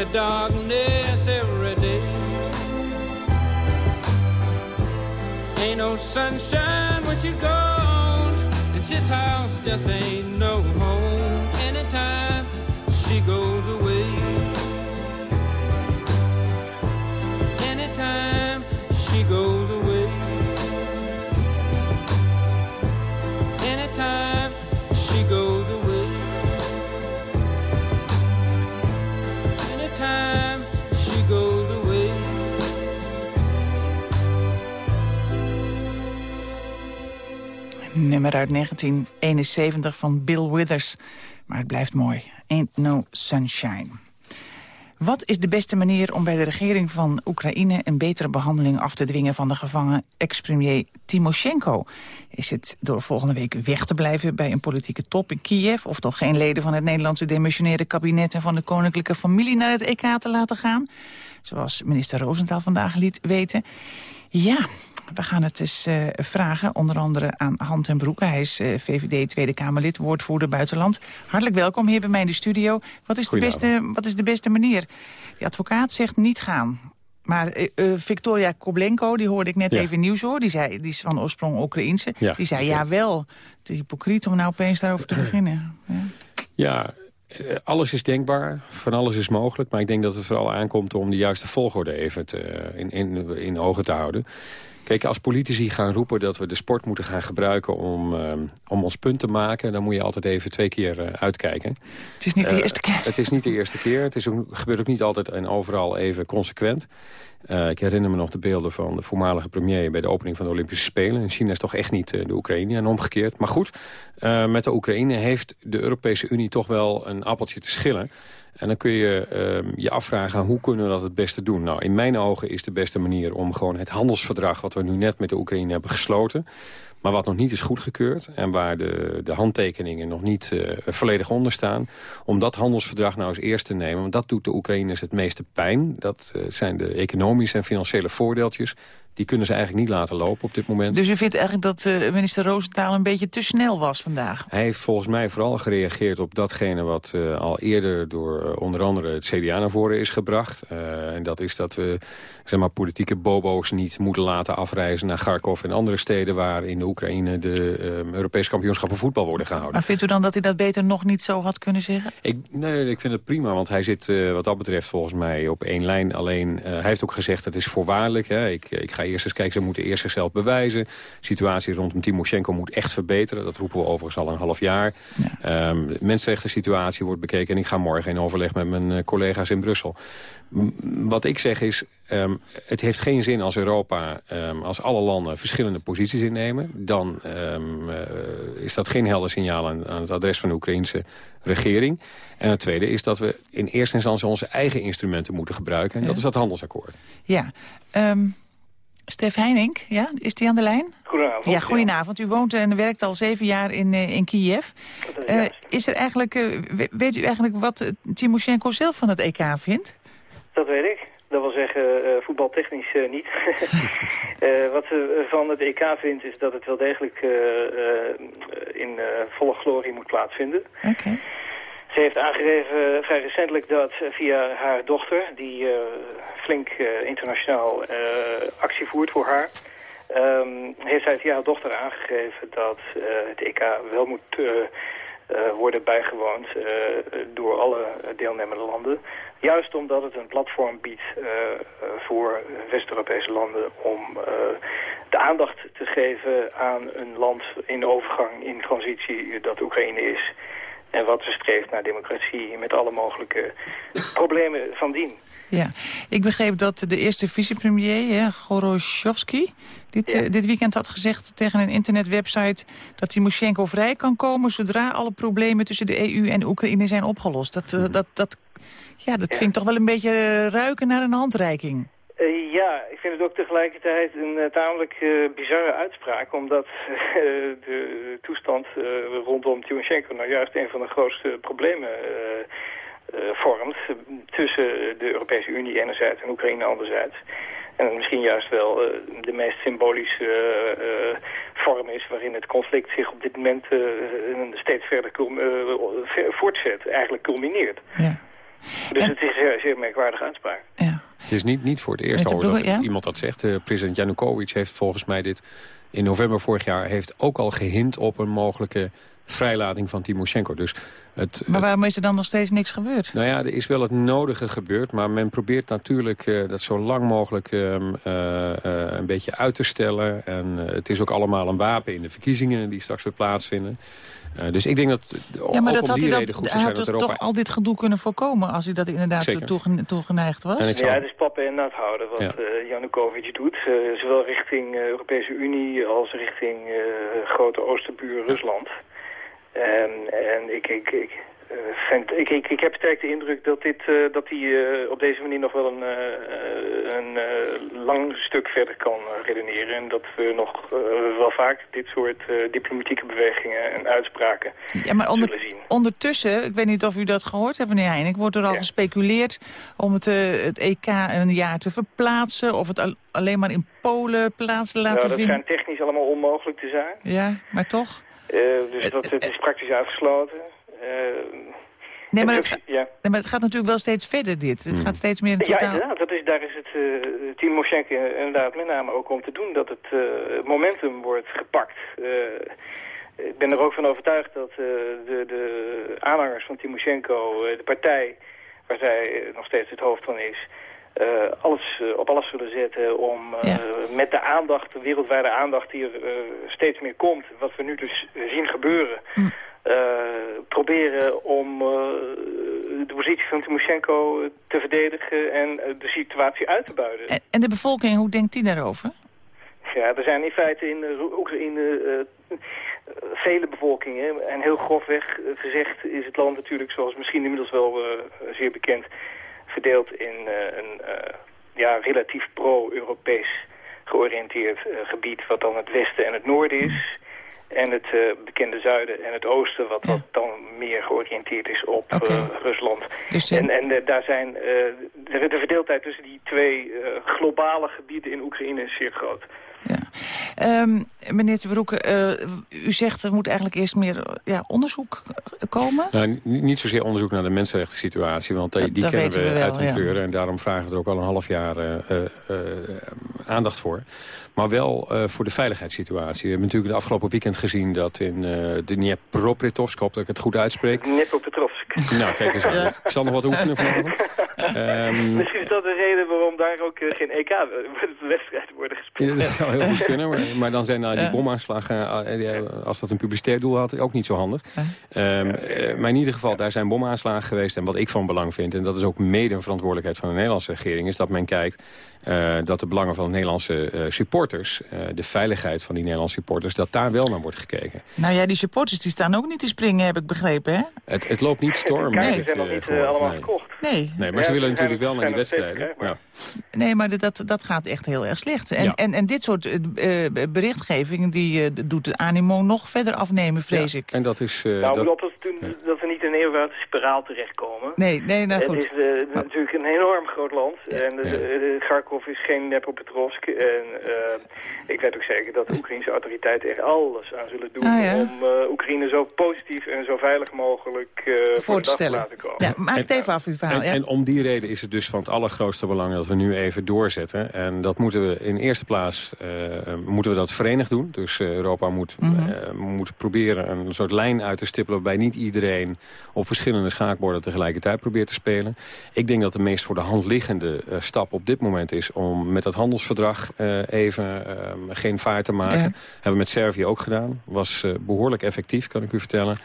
Only darkness every day. Ain't no sunshine when she's gone. And this house just ain't Nummer uit 1971 van Bill Withers. Maar het blijft mooi. Ain't no sunshine. Wat is de beste manier om bij de regering van Oekraïne... een betere behandeling af te dwingen van de gevangen ex-premier Timoshenko? Is het door volgende week weg te blijven bij een politieke top in Kiev... of toch geen leden van het Nederlandse demissionaire kabinet... en van de koninklijke familie naar het EK te laten gaan? Zoals minister Roosentaal vandaag liet weten. Ja, we gaan het eens eh, vragen, onder andere aan Hand en Broek. Hij is eh, VVD Tweede Kamerlid, woordvoerder buitenland. Hartelijk welkom hier bij mij in de studio. Wat is, de beste, wat is de beste manier? Die advocaat zegt niet gaan. Maar eh, Victoria Koblenko, die hoorde ik net Ja. even nieuws hoor. Die, zei, die is van oorsprong Oekraïense. Ja, die zei, ja wel, te hypocriet om nou opeens daarover te beginnen. Ja. Ja, alles is denkbaar, van alles is mogelijk. Maar ik denk dat het vooral aankomt om de juiste volgorde even te, in, in, in ogen te houden. Kijk, als politici gaan roepen dat we de sport moeten gaan gebruiken om, uh, om ons punt te maken... dan moet je altijd even twee keer uh, uitkijken. Het is niet de eerste keer. Het is niet de eerste keer. Het is ook, gebeurt ook niet altijd en overal even consequent. Uh, ik herinner me nog de beelden van de voormalige premier... bij de opening van de Olympische Spelen. In China is toch echt niet de Oekraïne en omgekeerd. Maar goed, met de Oekraïne heeft de Europese Unie toch wel een appeltje te schillen. En dan kun je uh, je afvragen, hoe kunnen we dat het beste doen? Nou, in mijn ogen is de beste manier om gewoon het handelsverdrag... wat we nu net met de Oekraïne hebben gesloten... Maar wat nog niet is goedgekeurd en waar de, de handtekeningen nog niet uh, volledig onder staan... om dat handelsverdrag nou eens eerst te nemen. Want dat doet de Oekraïners het meeste pijn. Dat uh, zijn de economische en financiële voordeeltjes die kunnen ze eigenlijk niet laten lopen op dit moment. Dus u vindt eigenlijk dat uh, minister Roosentaal een beetje te snel was vandaag? Hij heeft volgens mij vooral gereageerd op datgene wat uh, al eerder door uh, onder andere het CDA naar voren is gebracht. en dat is dat we zeg maar, politieke bobo's niet moeten laten afreizen naar Kharkov en andere steden waar in de Oekraïne de Europese kampioenschappen voetbal worden gehouden. Maar vindt u dan dat hij dat beter nog niet zo had kunnen zeggen? Ik, nee, ik vind het prima, want hij zit wat dat betreft volgens mij op één lijn. Alleen, hij heeft ook gezegd het is voorwaardelijk. Hè. Ik, ik ga eerst eens kijken, ze moeten eerst zichzelf bewijzen. De situatie rondom Timoshenko moet echt verbeteren. Dat roepen we overigens al een half jaar. Ja. Um, de mensenrechten situatie wordt bekeken. En ik ga morgen in overleg met mijn uh, collega's in Brussel. M wat ik zeg is, um, het heeft geen zin als Europa, um, als alle landen verschillende posities innemen. Dan uh, is dat geen helder signaal aan, aan het adres van de Oekraïnse regering. En het tweede is dat we in eerste instantie onze eigen instrumenten moeten gebruiken. En dat is dat handelsakkoord. Ja, um... Stef Heining, ja, is die aan de lijn? Goedenavond. Ja, goedenavond. U woont en werkt al zeven jaar in, uh, in Kiev. Is, uh, is, er eigenlijk, uh, weet u eigenlijk wat Timoshenko zelf van het EK vindt? Dat weet ik. Dat wil zeggen, voetbaltechnisch niet. wat ze van het EK vindt is dat het wel degelijk in volle glorie moet plaatsvinden. Oké. Okay. Ze heeft aangegeven vrij recentelijk dat via haar dochter, die uh, flink uh, internationaal actie voert voor haar, um, heeft zij via haar dochter aangegeven dat het EK wel moet worden bijgewoond door alle deelnemende landen. Juist omdat het een platform biedt voor West-Europese landen om de aandacht te geven aan een land in overgang, in transitie, dat Oekraïne is. En wat ze streeft naar democratie met alle mogelijke problemen van dien. Ja, ik begreep dat de eerste vicepremier, Goroshovsky, dit, ja. uh, dit weekend had gezegd tegen een internetwebsite dat Timoshenko vrij kan komen zodra alle problemen tussen de EU en Oekraïne zijn opgelost. Dat, uh, dat, dat, ja, dat ja. vind ik toch wel een beetje ruiken naar een handreiking. Uh, ja, ik vind het ook tegelijkertijd een uh, tamelijk uh, bizarre uitspraak... omdat de toestand rondom Timoshenko nou juist een van de grootste problemen vormt... tussen de Europese Unie enerzijds en Oekraïne anderzijds. En misschien juist wel de meest symbolische vorm is... waarin het conflict zich op dit moment steeds verder voortzet, eigenlijk culmineert. Ja. Dus en... het is een zeer, zeer merkwaardige uitspraak. Ja. Het is niet, niet voor het eerst al dat ja? iemand dat zegt. Uh, president Janukovic heeft volgens mij dit in november vorig jaar... heeft ook al gehint op een mogelijke vrijlating van Timoshenko. Dus het, maar waarom is er dan nog steeds niks gebeurd? Nou ja, er is wel het nodige gebeurd. Maar men probeert natuurlijk uh, dat zo lang mogelijk uh, uh, een beetje uit te stellen. En het is ook allemaal een wapen in de verkiezingen die straks weer plaatsvinden. Uh, dus ik denk dat ja, maar ook dat om die had reden goed hij zou had zijn dat toch al dit gedoe kunnen voorkomen... als hij dat inderdaad toegen, toegeneigd was? En ik zal... Ja, het is pappen en nat houden wat ja. uh, Janukovic doet. Uh, zowel richting uh, Europese Unie als richting grote oosterbuur Rusland. En, en ik, ik, ik, vind, ik, ik, ik heb sterk de indruk dat, dit, dat hij op deze manier nog wel een, een lang stuk verder kan redeneren. En dat we nog wel vaak dit soort diplomatieke bewegingen en uitspraken ja, maar onder, zullen zien. Ondertussen, ik weet niet of u dat gehoord hebt meneer Heinek, wordt er al ja. gespeculeerd om het, het EK een jaar te verplaatsen of het al, alleen maar in Polen plaats te laten nou, dat vinden. Dat schijnt technisch allemaal onmogelijk te zijn. Ja, maar toch? Uh, dus dat, het is praktisch uitgesloten. Uh, nee, maar het, ga, ja. nee, maar het gaat natuurlijk wel steeds verder dit. Het mm. gaat steeds meer in totaal... Ja, inderdaad. Dat is, daar is het uh, Timoshenko inderdaad met name ook om te doen... dat het uh, momentum wordt gepakt. Uh, ik ben er ook van overtuigd dat de, de aanhangers van Timoshenko... de partij waar zij nog steeds het hoofd van is... eh, alles, eh, op alles zullen zetten om eh, met de aandacht, de wereldwijde aandacht die er steeds meer komt, wat we nu dus zien gebeuren, proberen om de positie van Timoshenko te verdedigen en de situatie uit te buiten. En, en de bevolking, hoe denkt die daarover? Ja, er zijn in feite in Oekraïne vele bevolkingen. En heel grofweg gezegd is het land natuurlijk, zoals misschien inmiddels wel zeer bekend verdeeld in eh, een eh, ja, relatief pro-Europees georiënteerd eh, gebied... wat dan het westen en het noorden is... En het bekende zuiden en het oosten, wat, wat dan meer georiënteerd is op Rusland. Dus, en en daar zijn, de, de, verdeeldheid tussen die twee globale gebieden in Oekraïne is zeer groot. Um, meneer Te Broeke, uh, u zegt er moet eigenlijk eerst meer ja, onderzoek komen? Nou, niet zozeer onderzoek naar de mensenrechten situatie, want die, die kennen we, we uit de treuren. En daarom vragen we er ook al een half jaar uh, uh, aandacht voor. Maar wel uh, voor de veiligheidssituatie. We hebben natuurlijk het afgelopen weekend gezien dat in uh, de Dnipropetrovsk, hoop dat ik het goed uitspreek. Nou, kijk eens aan. Ik zal nog wat oefenen vanavond. Um, Misschien is dat de reden waarom daar ook uh, geen EK-wedstrijden worden gespeeld. Ja, dat zou heel goed kunnen, maar, maar dan zijn nou die bomaanslagen, als dat een publicitair doel had, ook niet zo handig. Um, maar in ieder geval, daar zijn bomaanslagen geweest. En wat ik van belang vind, en dat is ook mede een verantwoordelijkheid van de Nederlandse regering, is dat men kijkt dat de belangen van de Nederlandse supporters supporters, uh, de veiligheid van die Nederlandse supporters... dat daar wel naar wordt gekeken. Nou ja, die supporters die staan ook niet te springen, heb ik begrepen, hè? Het, het loopt niet storm. Nee, ze zijn nog niet uh, allemaal nee. gekocht. Nee. nee, maar ze willen natuurlijk wel naar die wedstrijden. Ja. Nee, maar dat, dat gaat echt heel erg slecht. En, ja. en, en dit soort uh, berichtgeving die doet de animo nog verder afnemen, vrees ja. ik. En dat is... nou, dat, dat, dat we niet in een eeuwige spiraal terechtkomen. Nee, nee, nou goed. Het is natuurlijk een enorm groot land. En Kharkov is geen Dnepropetrovsk. En ik weet ook zeker dat de Oekraïnse autoriteiten er alles aan zullen doen... Ah, ja. om uh, Oekraïne zo positief en zo veilig mogelijk uh, voor te stellen. laten komen. Ja, maak het even af uw verhaal. En, ja. en, om die reden is het dus van het allergrootste belang dat we nu even doorzetten. En dat moeten we in eerste plaats uh, moeten we dat verenigd doen. Dus Europa moet, mm -hmm. moet proberen een soort lijn uit te stippelen... waarbij niet iedereen op verschillende schaakborden tegelijkertijd probeert te spelen. Ik denk dat de meest voor de hand liggende stap op dit moment is... om met dat handelsverdrag even um, geen vaart te maken. Ja. Hebben we met Servië ook gedaan. Was uh, behoorlijk effectief, kan ik u vertellen.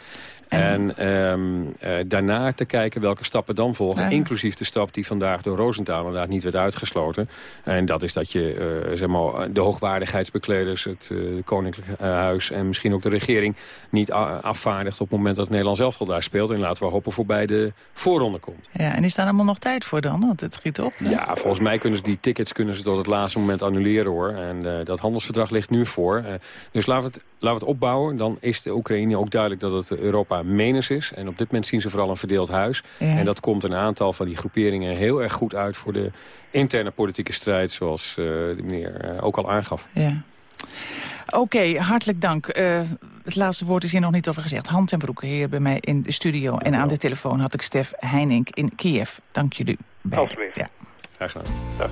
En, en um, uh, daarna te kijken welke stappen dan volgen. Ja. Inclusief de stap die vandaag door Rosenthal inderdaad niet werd uitgesloten. En dat is dat je uh, zeg maar, de hoogwaardigheidsbekleders, het uh, Koninklijk Huis... en misschien ook de regering niet afvaardigt op het moment dat het Nederlands elftal daar speelt. En laten we hopen voorbij de voorronde komt. Ja, en is daar allemaal nog tijd voor dan? Want het schiet op. Hè? Ja, volgens mij kunnen ze die tickets kunnen ze tot het laatste moment annuleren hoor. En dat handelsverdrag ligt nu voor. dus laten we het laten we het opbouwen. Dan is de Oekraïne ook duidelijk dat het Europa menens is. En op dit moment zien ze vooral een verdeeld huis. Ja. En dat komt een aantal van die groeperingen heel erg goed uit... voor de interne politieke strijd, zoals uh, de meneer uh, ook al aangaf. Ja. Oké, okay, hartelijk dank. Uh, het laatste woord is hier nog niet over gezegd. Hand en broeken hier bij mij in de studio. En aan de telefoon had ik Stef Heinink in Kiev. Dank jullie beiden. Ja. Graag gedaan. Ja.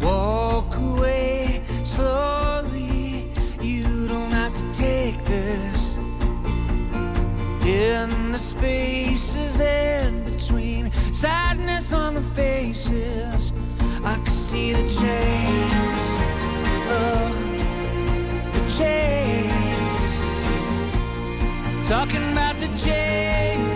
Walk away slowly. You don't have to take this. In the spaces in between, sadness on the faces. I can see the chains, oh, the chains. Talking about the chains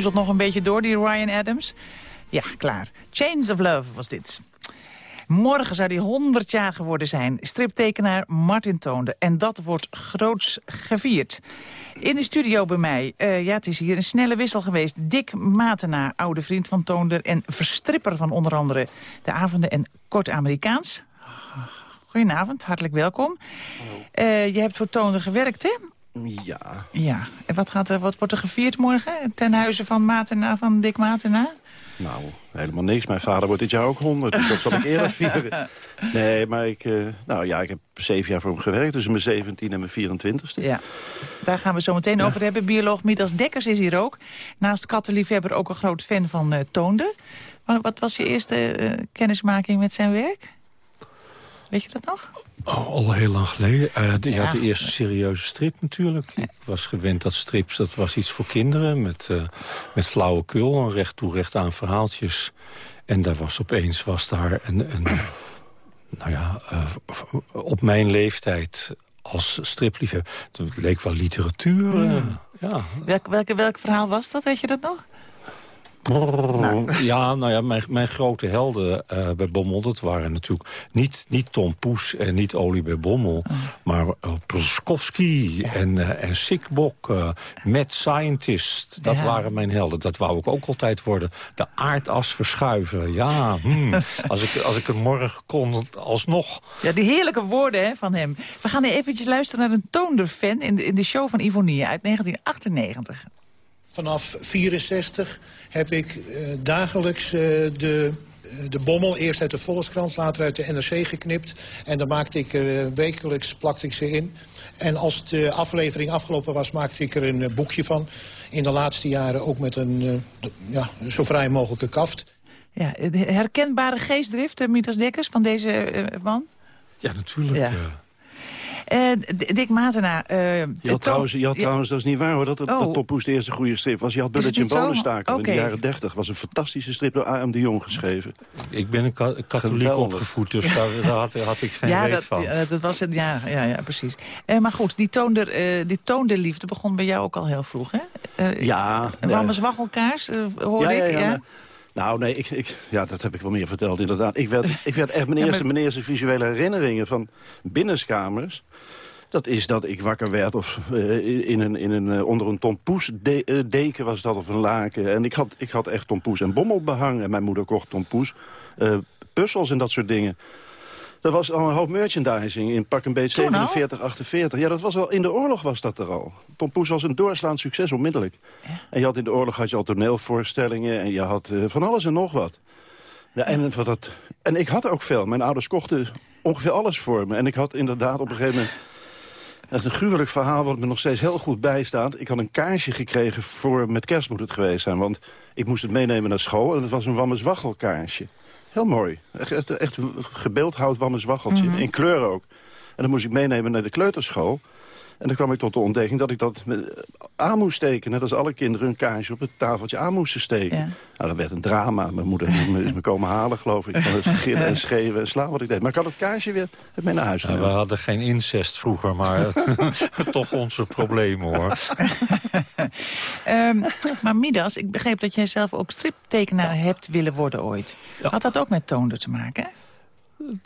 Neuzelt nog een beetje door, die Ryan Adams. Ja, klaar. Chains of Love was dit. Morgen zou hij 100 jaar geworden zijn. Striptekenaar Martin Toonde. En dat wordt groots gevierd. In de studio bij mij, eh, ja, het is hier een snelle wissel geweest. Dick Matenaar, oude vriend van Toonder... en verstripper van onder andere De Avonden en Kort Amerikaans. Goedenavond, hartelijk welkom. Eh, je hebt voor Toonder gewerkt, hè? Ja, Ja, en wat, gaat er, wat wordt er gevierd morgen ten huize van, Matena, van Dick Matena? nou, helemaal niks. Mijn vader wordt dit jaar ook 100, dus dat zal ik eerder vieren. Nee, maar ik, eh, nou ja, ik heb zeven jaar voor hem gewerkt, tussen mijn 17 en mijn 24ste. Ja, daar gaan we zo meteen over hebben. Bioloog Midas Dekkers is hier ook. Naast kattenliefhebber ook een groot fan van eh Toonde. Wat, wat was je eerste eh, kennismaking met zijn werk? Weet je dat nog? Oh, al heel lang geleden. Eh, de, ja. Ja. de eerste serieuze strip natuurlijk. Ik was gewend dat strips, dat was iets voor kinderen... met, eh met flauwekul, recht toe recht aan verhaaltjes. En daar was opeens was daar een... een nou ja, eh, op mijn leeftijd als stripliefhebber... Het leek wel literatuur. Hmm. ja, Welk, welk verhaal was dat? Weet je dat nog? Ja, nou ja, mijn, mijn grote helden eh, bij Bommel... dat waren natuurlijk niet, niet Tom Poes en niet Olie bij Bommel... maar uh, Proskowski en, eh en Sikbok, eh Mad Scientist. Dat Ja. waren mijn helden. Dat wou ik ook altijd worden. De aardas verschuiven. Ja, hmm. als, ik, als ik het morgen kon, alsnog... Ja, die heerlijke woorden hè, van hem. We gaan eventjes luisteren naar een Toonder-fan in de, in de show van Ivonie uit 1998. Vanaf 64 heb ik eh, dagelijks eh, de, eh, de bommel, eerst uit de Volkskrant, later uit de NRC geknipt. En dan maakte ik er eh, wekelijks, plakte ik ze in. En als de aflevering afgelopen was, maakte ik er een boekje van. In de laatste jaren ook met een eh, ja, zo vrij mogelijke kaft. Ja, de herkenbare geestdrift, uh, Midas Dekkers, van deze man? Ja, natuurlijk. Ja. Eh, D- Dick Matena. eh, Je had, trouwens, je had ja, trouwens, dat is niet waar hoor, dat, het, Oh. dat Poes de eerste goede strip was. Je had Bulletje en? Bonenstaker in de jaren 30. was een fantastische strip door A.M. de Jong geschreven. Ik ben een ka- katholiek Geweldig. opgevoed, dus daar, daar had, had ik geen ja, weet dat, van. ja, dat was het. Ja, ja, ja precies. Eh, maar goed, die toonder, eh, die toonderliefde begon bij jou ook al heel vroeg, hè? Eh, Ja. Warme zwaggelkaars, eh, hoorde ja, ik. ja. Nou, nee, ik, ik, ja, dat heb ik wel meer verteld, inderdaad. Ik werd, ik werd echt mijn Ja, maar- eerste, mijn eerste visuele herinneringen van binnenskamers. Dat is dat ik wakker werd of eh, in een, in een, eh, onder een Tom Poes de- eh, deken was dat of een laken. En ik had, ik had echt Tom Poes en Bommel behangen. En mijn moeder kocht Tom Poes eh, puzzels en dat soort dingen. Er was al een hoop merchandising in pak een beetje Toen al? 47, 48. Ja, dat was al, in de oorlog was dat er al. Tom Poes was een doorslaand succes onmiddellijk. En je had in de oorlog had je al toneelvoorstellingen... en je had eh, van alles en nog wat. Ja, en, wat dat, en ik had ook veel. Mijn ouders kochten ongeveer alles voor me. En ik had inderdaad op een gegeven moment... Echt een gruwelijk verhaal wat me nog steeds heel goed bijstaat. Ik had een kaarsje gekregen voor... Met kerst moet het geweest zijn, want ik moest het meenemen naar school. En het was een Wammes-Wachel-kaarsje. Heel mooi. Echt, echt, gebeeldhouwd Wammes-Wacheltje. Mhm. In kleur ook. En dat moest ik meenemen naar de kleuterschool. En dan kwam ik tot de ontdekking dat ik dat met- aan moest steken. Net als alle kinderen hun kaarsje op het tafeltje aan moesten steken. Ja. Nou, dat werd een drama. Mijn moeder is me- komen halen, geloof ik. Van het gillen en schreeuwen en slaan wat ik deed. Maar ik had het kaarsje weer mee naar huis Ja, we hadden geen incest vroeger, maar toch onze problemen hoor. Ehm, maar Midas, ik begreep dat jij zelf ook striptekenaar hebt willen worden ooit. Had dat ook met toonder te maken?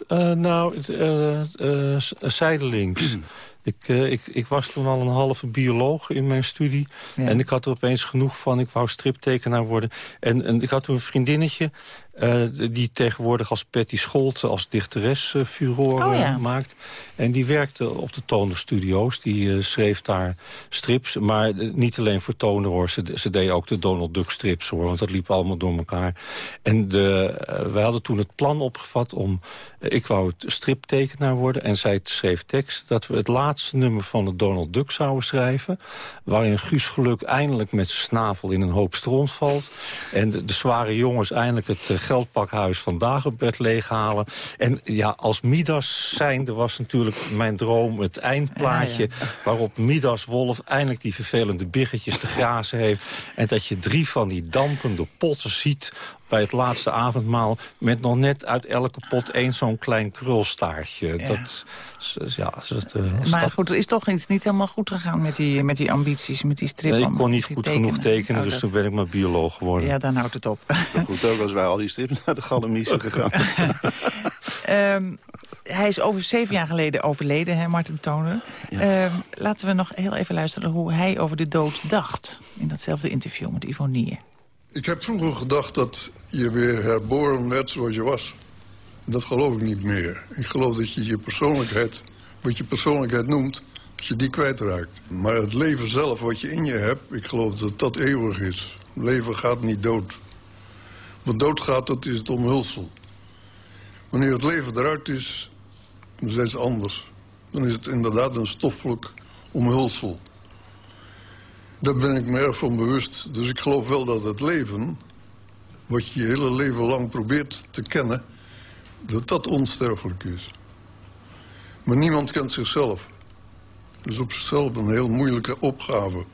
Eh, nou, het, eh, eh, z- zijdelings. Ik, eh, ik, ik was toen al een halve bioloog in mijn studie. Ja. En ik had er opeens genoeg van. Ik wou striptekenaar worden. En, en ik had toen een vriendinnetje. Eh, die tegenwoordig als Patty Scholte als dichteres uh, furoren Oh, ja. maakt. En die werkte op de Toner Studios. Die eh, schreef daar strips. Maar eh, niet alleen voor Toner hoor. Ze, ze deed ook de Donald Duck strips hoor. Want dat liep allemaal door elkaar. En de, eh, wij hadden toen het plan opgevat om... ik wou het striptekenaar worden. En zij schreef tekst dat we het laatste nummer van de Donald Duck zouden schrijven. Waarin Guus Geluk eindelijk met zijn snavel in een hoop stront valt. En de, zware jongens eindelijk het geldpakhuis van Dagobert leeghalen. En ja, als Midas zijnde was natuurlijk mijn droom het eindplaatje... waarop Midas Wolf eindelijk die vervelende biggetjes te grazen heeft. En dat je drie van die dampende potten ziet bij het laatste avondmaal... met nog net uit elke pot één zo'n klein krulstaartje. Dat, is- ja, dat, eh, Maar dat- goed, er is toch iets niet helemaal goed gegaan met die, met die ambities, met die strip. Nee, ik kon niet goed genoeg tekenen, Oh, dus dat- toen ben ik maar bioloog geworden. Ja, dan houdt het op. Goed ook als wij al die strips naar de galamiezen gegaan. Ehm, hij is over zeven jaar geleden overleden, hè, Martin Toner. Ehm, laten we nog heel even luisteren hoe hij over de dood dacht... in datzelfde interview met Ivonie. Ik heb vroeger gedacht dat je weer herboren werd zoals je was. Dat geloof ik niet meer. Ik geloof dat je je persoonlijkheid, wat je persoonlijkheid noemt, dat je die kwijtraakt. Maar het leven zelf, wat je in je hebt, ik geloof dat dat eeuwig is. Leven gaat niet dood. Wat dood gaat, dat is het omhulsel. Wanneer het leven eruit is, dan is het anders. Dan is het inderdaad een stoffelijk omhulsel. Daar ben ik me erg van bewust. Dus ik geloof wel dat het leven, wat je je hele leven lang probeert te kennen, dat dat onsterfelijk is. Maar niemand kent zichzelf. Dus op zichzelf een heel moeilijke opgave.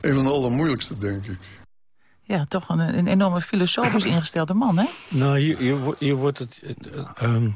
Een van de allermoeilijkste, denk ik. Ja, toch een, een enorme filosofisch ingestelde man, hè? Nou, hier, hier, wo- hier wordt het... eh, ehm,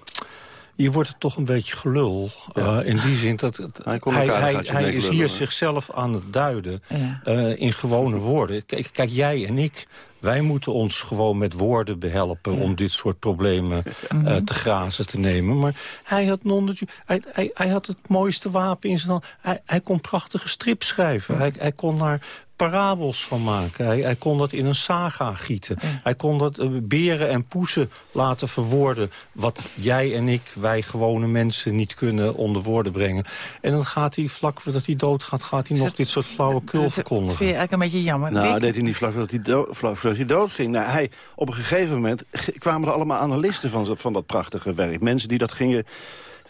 hier wordt het toch een beetje gelul. eh, in die zin dat het, Hij kon hij, is hier zichzelf aan het duiden Ja. eh, in gewone woorden. Kijk, kijk, jij en ik, wij moeten ons gewoon met woorden behelpen... om dit soort problemen eh, te grazen te nemen. Maar hij had, non hij, hij, hij had het mooiste wapen in zijn hand. Hij, hij kon prachtige strips schrijven. Hij, hij kon daar parabels van maken. Hij, hij kon dat in een saga gieten. Hij kon dat eh, beren en poezen laten verwoorden... wat jij en ik, wij gewone mensen, niet kunnen onder woorden brengen. En dan gaat hij, vlak voordat hij doodgaat... gaat hij nog dit soort flauwekul Dat vind je verkondigen. eigenlijk een beetje jammer. Nou, Dick? deed hij niet vlak voordat hij, dood, vlak voordat hij doodging. Nou, hij, op een gegeven moment kwamen er allemaal analisten van, zo- van dat prachtige werk. Mensen die dat gingen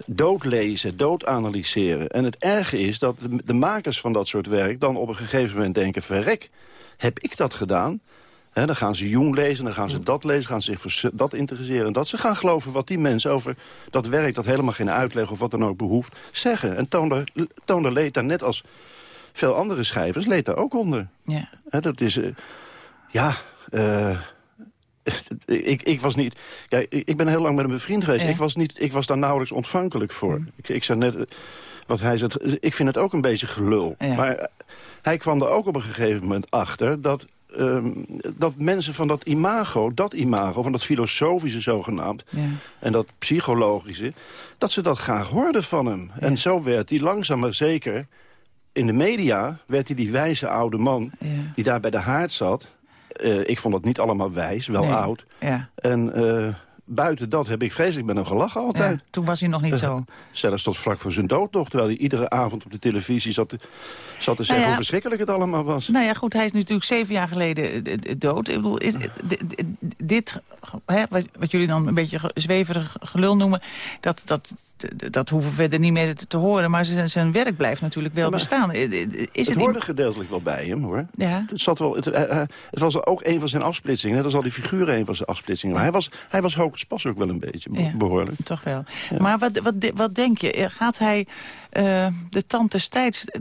doodlezen, doodanalyseren. En het erge is dat de, makers van dat soort werk... dan op een gegeven moment denken, verrek, heb ik dat gedaan? Dan gaan ze Jung lezen, dan gaan ze dat lezen, gaan ze zich voor dat interesseren. En dat ze gaan geloven wat die mensen over dat werk... dat helemaal geen uitleg of wat dan ook behoeft, zeggen. En Toonder, Toonder leed daar net als veel andere schrijvers, leed daar ook onder. Ja. Dat is... eh, ja, eh, ik, ik was niet... Kijk, ik ben heel lang met hem bevriend geweest. Ja. Ik, was niet, ik was daar nauwelijks ontvankelijk voor. Ik, ik zei net, eh, wat hij zei, ik vind het ook een beetje gelul. Ja. Maar eh, hij kwam er ook op een gegeven moment achter... dat, ehm, dat mensen van dat imago, dat imago, van dat filosofische zogenaamd... Ja. en dat psychologische, dat ze dat graag hoorden van hem. En zo werd hij langzaam maar zeker... in de media werd hij die wijze oude man die daar bij de haard zat. Eh, ik vond dat niet allemaal wijs, wel Nee. oud. Ja. En eh, buiten dat heb ik vreselijk met hem gelachen altijd. Ja, toen was hij nog niet zo. Eh, Zelfs tot vlak voor zijn dood nog. Terwijl hij iedere avond op de televisie zat te, zat te zeggen Nou ja. hoe verschrikkelijk het allemaal was. Nou ja, goed, hij is natuurlijk zeven jaar geleden dood. Ik bedoel, is- dit, hè, wat, jullie dan een beetje zweverig gelul noemen... dat, dat, dat hoeven we verder niet meer te, te horen. Maar zijn, zijn werk blijft natuurlijk wel Ja, bestaan. Is het, het, hoorde gedeeltelijk wel bij hem, hoor. Ja. Het, zat wel, het, eh, eh, het was ook een van zijn afsplitsingen. Net als al die figuren een van zijn afsplitsingen. Maar hij was, hij was hocus pas ook wel een beetje, Ja. behoorlijk. Toch wel. Maar wat, wat, wat denk je? Eh, Gaat hij de tand des tijds eh,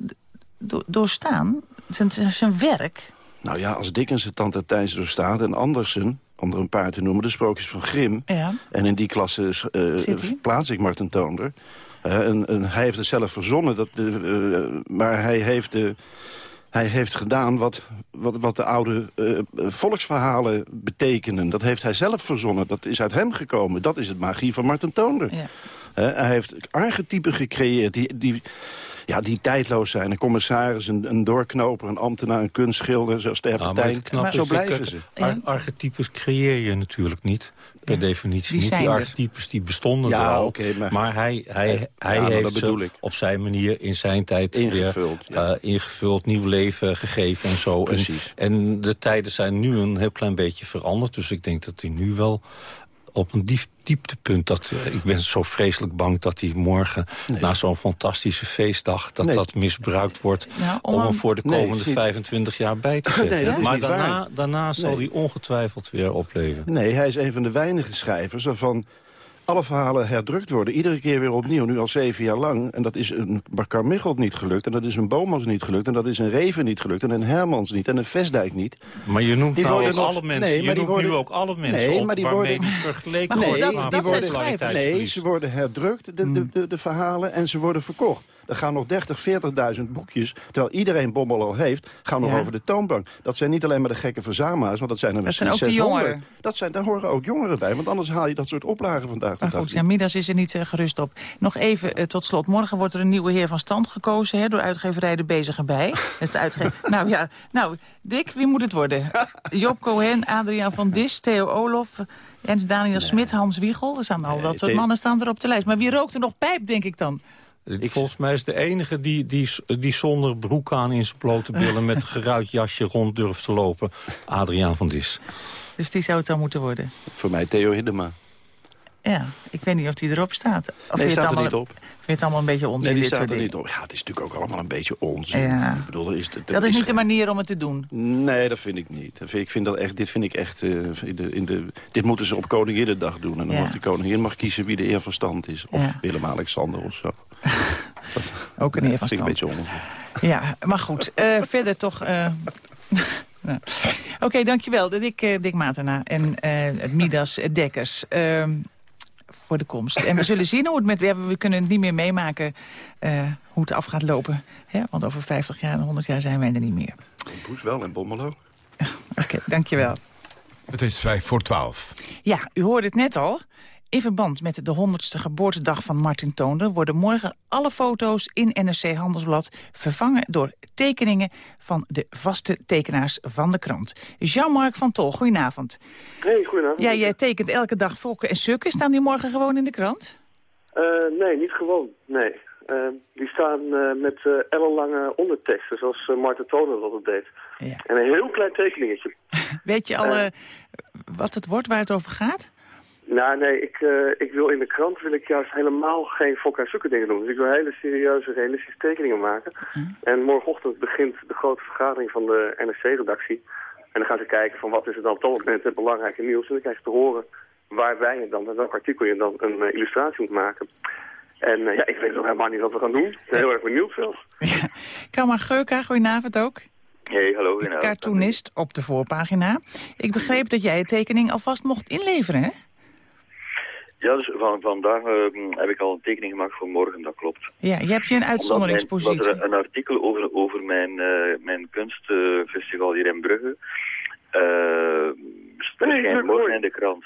do- doorstaan? Zijn, zijn- werk? Nou ja, als Dickens het tante Thijs doorstaat en Andersen... om er een paar te noemen, de sprookjes van Grimm... Ja. en in die klasse eh, hij? plaats ik Martin Toonder... Eh, en, en hij heeft het zelf verzonnen, dat, de, eh, maar hij heeft, de, hij heeft gedaan wat, wat, wat de oude eh, volksverhalen betekenen. Dat heeft hij zelf verzonnen, dat is uit hem gekomen. Dat is het magie van Martin Toonder. Ja. Eh, hij heeft archetypen gecreëerd die... die ja, die tijdloos zijn. Een commissaris, een, een doorknoper, een ambtenaar, een kunstschilder, zoals de Nou, maar zo blijven ze. ar- Archetypes creëer je natuurlijk niet, per definitie. Die niet zijn die archetypes die bestonden Ja, er al. oké, maar- hij, hij, hij maar heeft ze ik. op zijn manier in zijn tijd Ingevuld, weer eh, ingevuld, nieuw leven gegeven en zo. En, Precies. en de tijden zijn nu een heel klein beetje veranderd. Dus ik denk dat hij nu wel op een diep, dieptepunt... Dat, eh, ik ben zo vreselijk bang dat hij morgen, na zo'n fantastische feestdag... dat Nee. dat misbruikt wordt Ja, om om hem voor de komende is niet- 25 jaar bij te zetten. maar daarna, daarna zal Nee. hij ongetwijfeld weer opleven. Nee, hij is een van de weinige schrijvers waarvan alle verhalen herdrukt worden. Iedere keer weer opnieuw, nu al zeven jaar lang. En dat is een Carmichelt niet gelukt. En dat is een Bomans niet gelukt. En dat is een Reven niet gelukt. En een Hermans niet. En een Vestdijk niet. Maar je noemt Die nou worden ook alle mensen. nee, je maar die noemt nu worden- ook alle mensen Nee, op maar die worden- vergeleken nee, wordt. die, worden, nee, ze worden herdrukt, de, de, de, de verhalen, en ze worden verkocht. Er gaan nog 30, 40.000 boekjes, terwijl iedereen Bommel al heeft, gaan nog Ja. over de toonbank. Dat zijn niet alleen maar de gekke verzamelaars, want dat zijn er Dat zijn ook de 600. jongeren. Dat zijn, daar horen ook jongeren bij, want anders haal je dat soort oplagen vandaag Maar goed, ja, Midas is er niet eh, gerust op. Nog even eh, tot slot. Morgen wordt er een nieuwe heer van stand gekozen... Hè, door uitgeverij De Bezige Bij. Dat is de uitge nou ja, nou, Dick, wie moet het worden? Job Cohen, Adriaan van Dis, Theo Olof... Jens Daniel Smit, Hans Wiegel. Er staan al dat soort mannen staan er op de lijst. Maar wie rookt er nog pijp, denk ik dan? Volgens mij is de enige die, die, die zonder broek aan in zijn blote billen... met een geruit jasje rond durft te lopen, Adriaan van Dis. Dus die zou het dan moeten worden. Voor mij Theo Hiddema. Ja, ik weet niet of die erop staat. Of Nee, staat het er allemaal, niet op. Vind je het allemaal een beetje onzin, Nee, die dit staat er dingen? niet op. Ja, het is natuurlijk ook allemaal een beetje onzin. Ja. Ik bedoel, er is, Dat is niet de manier om het te doen. Nee, dat vind ik niet. Dat Ik vind dat echt, dit vind ik echt... eh, in de, in de, dit moeten ze op Koninginnedag doen. En dan Ja. mag de koningin mag kiezen wie de eer van stand is. Of Ja. Willem-Alexander of zo. Ook een eer van vind ik stand. een beetje onzin. Ja, maar goed. eh, verder toch... eh, nou. Oké, dankjewel. Dick, eh Dick Matena en Midas Dekkers ehm, voor de komst. En we zullen zien hoe het met... We, hebben- we kunnen het niet meer meemaken eh, hoe het af gaat lopen. Hè? Want over 50 jaar en 100 jaar zijn wij er niet meer. Poes wel en Bommelo. Oké, dankjewel. Het is vijf voor twaalf. Ja, u hoorde het net al. In verband met de 100ste geboortedag van Martin Toonder... worden morgen alle foto's in NRC Handelsblad vervangen door tekeningen van de vaste tekenaars van de krant. Jean-Marc van Tol, goedenavond. Hey, goedenavond. Ja, jij tekent elke dag Fokken en Sukken. Staan die morgen gewoon in de krant? Eh, nee, niet gewoon. Nee. Eh, die staan eh, met eh ellenlange onderteksten, zoals uh, Marten Toner dat deed. En een heel klein tekeningetje. Weet je al wat het wordt, waar het over gaat? Nou, nee, ik, eh, ik wil in de krant wil ik juist helemaal geen fok en sukken dingen doen. Dus ik wil hele serieuze, realistische tekeningen maken. En morgenochtend begint de grote vergadering van de NRC-redactie. En dan gaan ze kijken van wat is er dan toch met het belangrijke nieuws. En dan krijg je te horen waar wij het dan, met welk artikel je dan een eh, illustratie moet maken. En eh, ja, ik weet nog helemaal niet wat we gaan doen. Ik ben heel erg benieuwd zelfs. Kamar Geuka, goedenavond ook. Hey, hallo. Cartoonist op de voorpagina. Ik begreep dat jij je tekening alvast mocht inleveren, hè? Ja, dus van, vandaag eh, heb ik al een tekening gemaakt voor morgen, dat klopt. Ja, je hebt je een uitzonderingspositie. Omdat er een artikel over, over mijn, eh, mijn kunstfestival hier in Brugge uh, verschijnt morgen in de krant.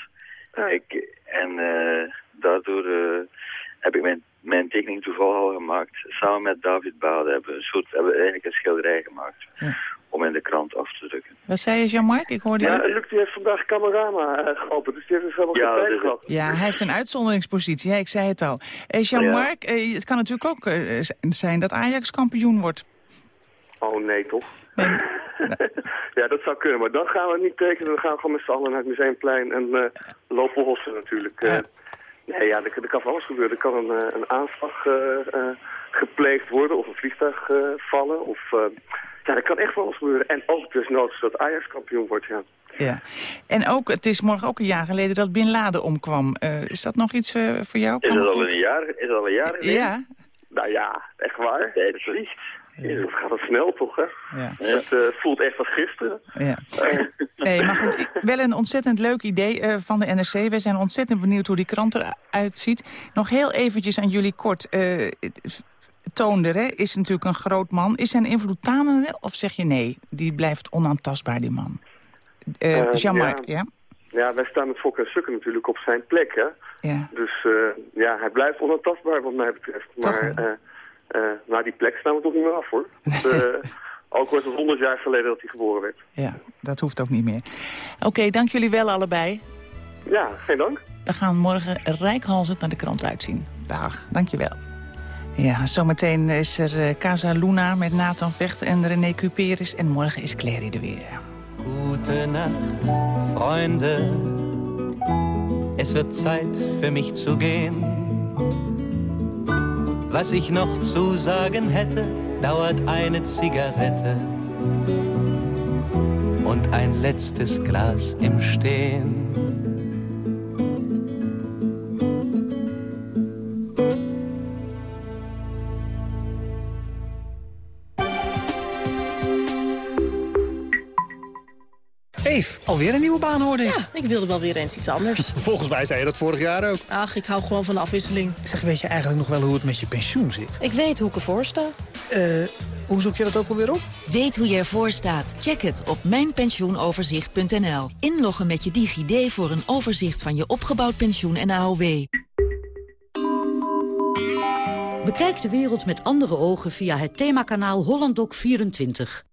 Ik, en uh, daardoor uh, heb ik mijn, mijn tekening toevallig al gemaakt. Samen met David Bade hebben we, een soort, hebben we eigenlijk een schilderij gemaakt. Ja. Om in de krant af te drukken. Wat zei je, Jean-Marc? Ik hoorde Ja, Luc die heeft vandaag Camerama uh, geopend, dus die heeft helemaal ja, geen tijd gehad. Ja, hij heeft een uitzonderingspositie. Ja, ik zei het al. Uh, Jean-Marc, ja. uh, het kan natuurlijk ook uh, zijn dat Ajax kampioen wordt. Oh nee, toch? Nee. ja, dat zou kunnen, maar dan gaan we niet tekenen. Dan gaan we gewoon met z'n allen naar het Museumplein en uh, lopen hossen natuurlijk. Ja. nee, ja, er, er, kan van alles gebeuren. Er kan een, een aanslag gepleegd worden of een vliegtuig vallen. Of, ja, er kan echt van alles gebeuren. En ook dus noods dat Ajax kampioen wordt, ja. Ja, en ook, het is morgen ook een jaar geleden dat Bin Laden omkwam. Uh, is dat nog iets uh, voor jou? Is dat, al een jaar, is dat al een jaar geleden? Ja. Nou ja, echt waar. Nee, dat vliegt. Ja. Dat gaat het snel toch, hè? Ja. Het uh, voelt echt als gisteren. Ja. Nee, maar goed, wel een ontzettend leuk idee uh, van de NRC. We zijn ontzettend benieuwd hoe die krant eruit ziet. Nog heel eventjes aan jullie kort. Uh, Toonder hè, is natuurlijk een groot man. Is zijn invloed tanende of zeg je nee? Die blijft onaantastbaar, die man. Uh, Jean-Marc, ja. ja? Ja, wij staan met Fok en Sukken natuurlijk op zijn plek, hè. Ja. Dus uh, ja, hij blijft onaantastbaar wat mij betreft. Maar uh, nou, die plek staan we toch niet meer af, hoor. ook was het 100 jaar geleden dat hij geboren werd. Ja, dat hoeft ook niet meer. Oké, dank jullie wel allebei. Ja, geen dank. We gaan morgen rijkhalsend naar de krant uitzien. Dag, dankjewel. Ja, zometeen is er Casa Luna met Nathan Vecht en René Cuperis. En morgen is Clary er weer. Gute Nacht, Freunde. Es wird Zeit für mich zu gehen. Was ich noch zu sagen hätte, dauert eine Zigarette und ein letztes Glas im Stehen. Eve, alweer een nieuwe baan hoorde ik. Ja, ik wilde wel weer eens iets anders. Volgens mij zei je dat vorig jaar ook. Ach, ik hou gewoon van de afwisseling. Zeg, weet je eigenlijk nog wel hoe het met je pensioen zit? Ik weet hoe ik ervoor sta. Eh, hoe zoek je dat ook alweer op? Weet hoe je ervoor staat? Check het op mijnpensioenoverzicht.nl. Inloggen met je DigiD voor een overzicht van je opgebouwd pensioen en AOW. Bekijk de wereld met andere ogen via het themakanaal HollandDoc24.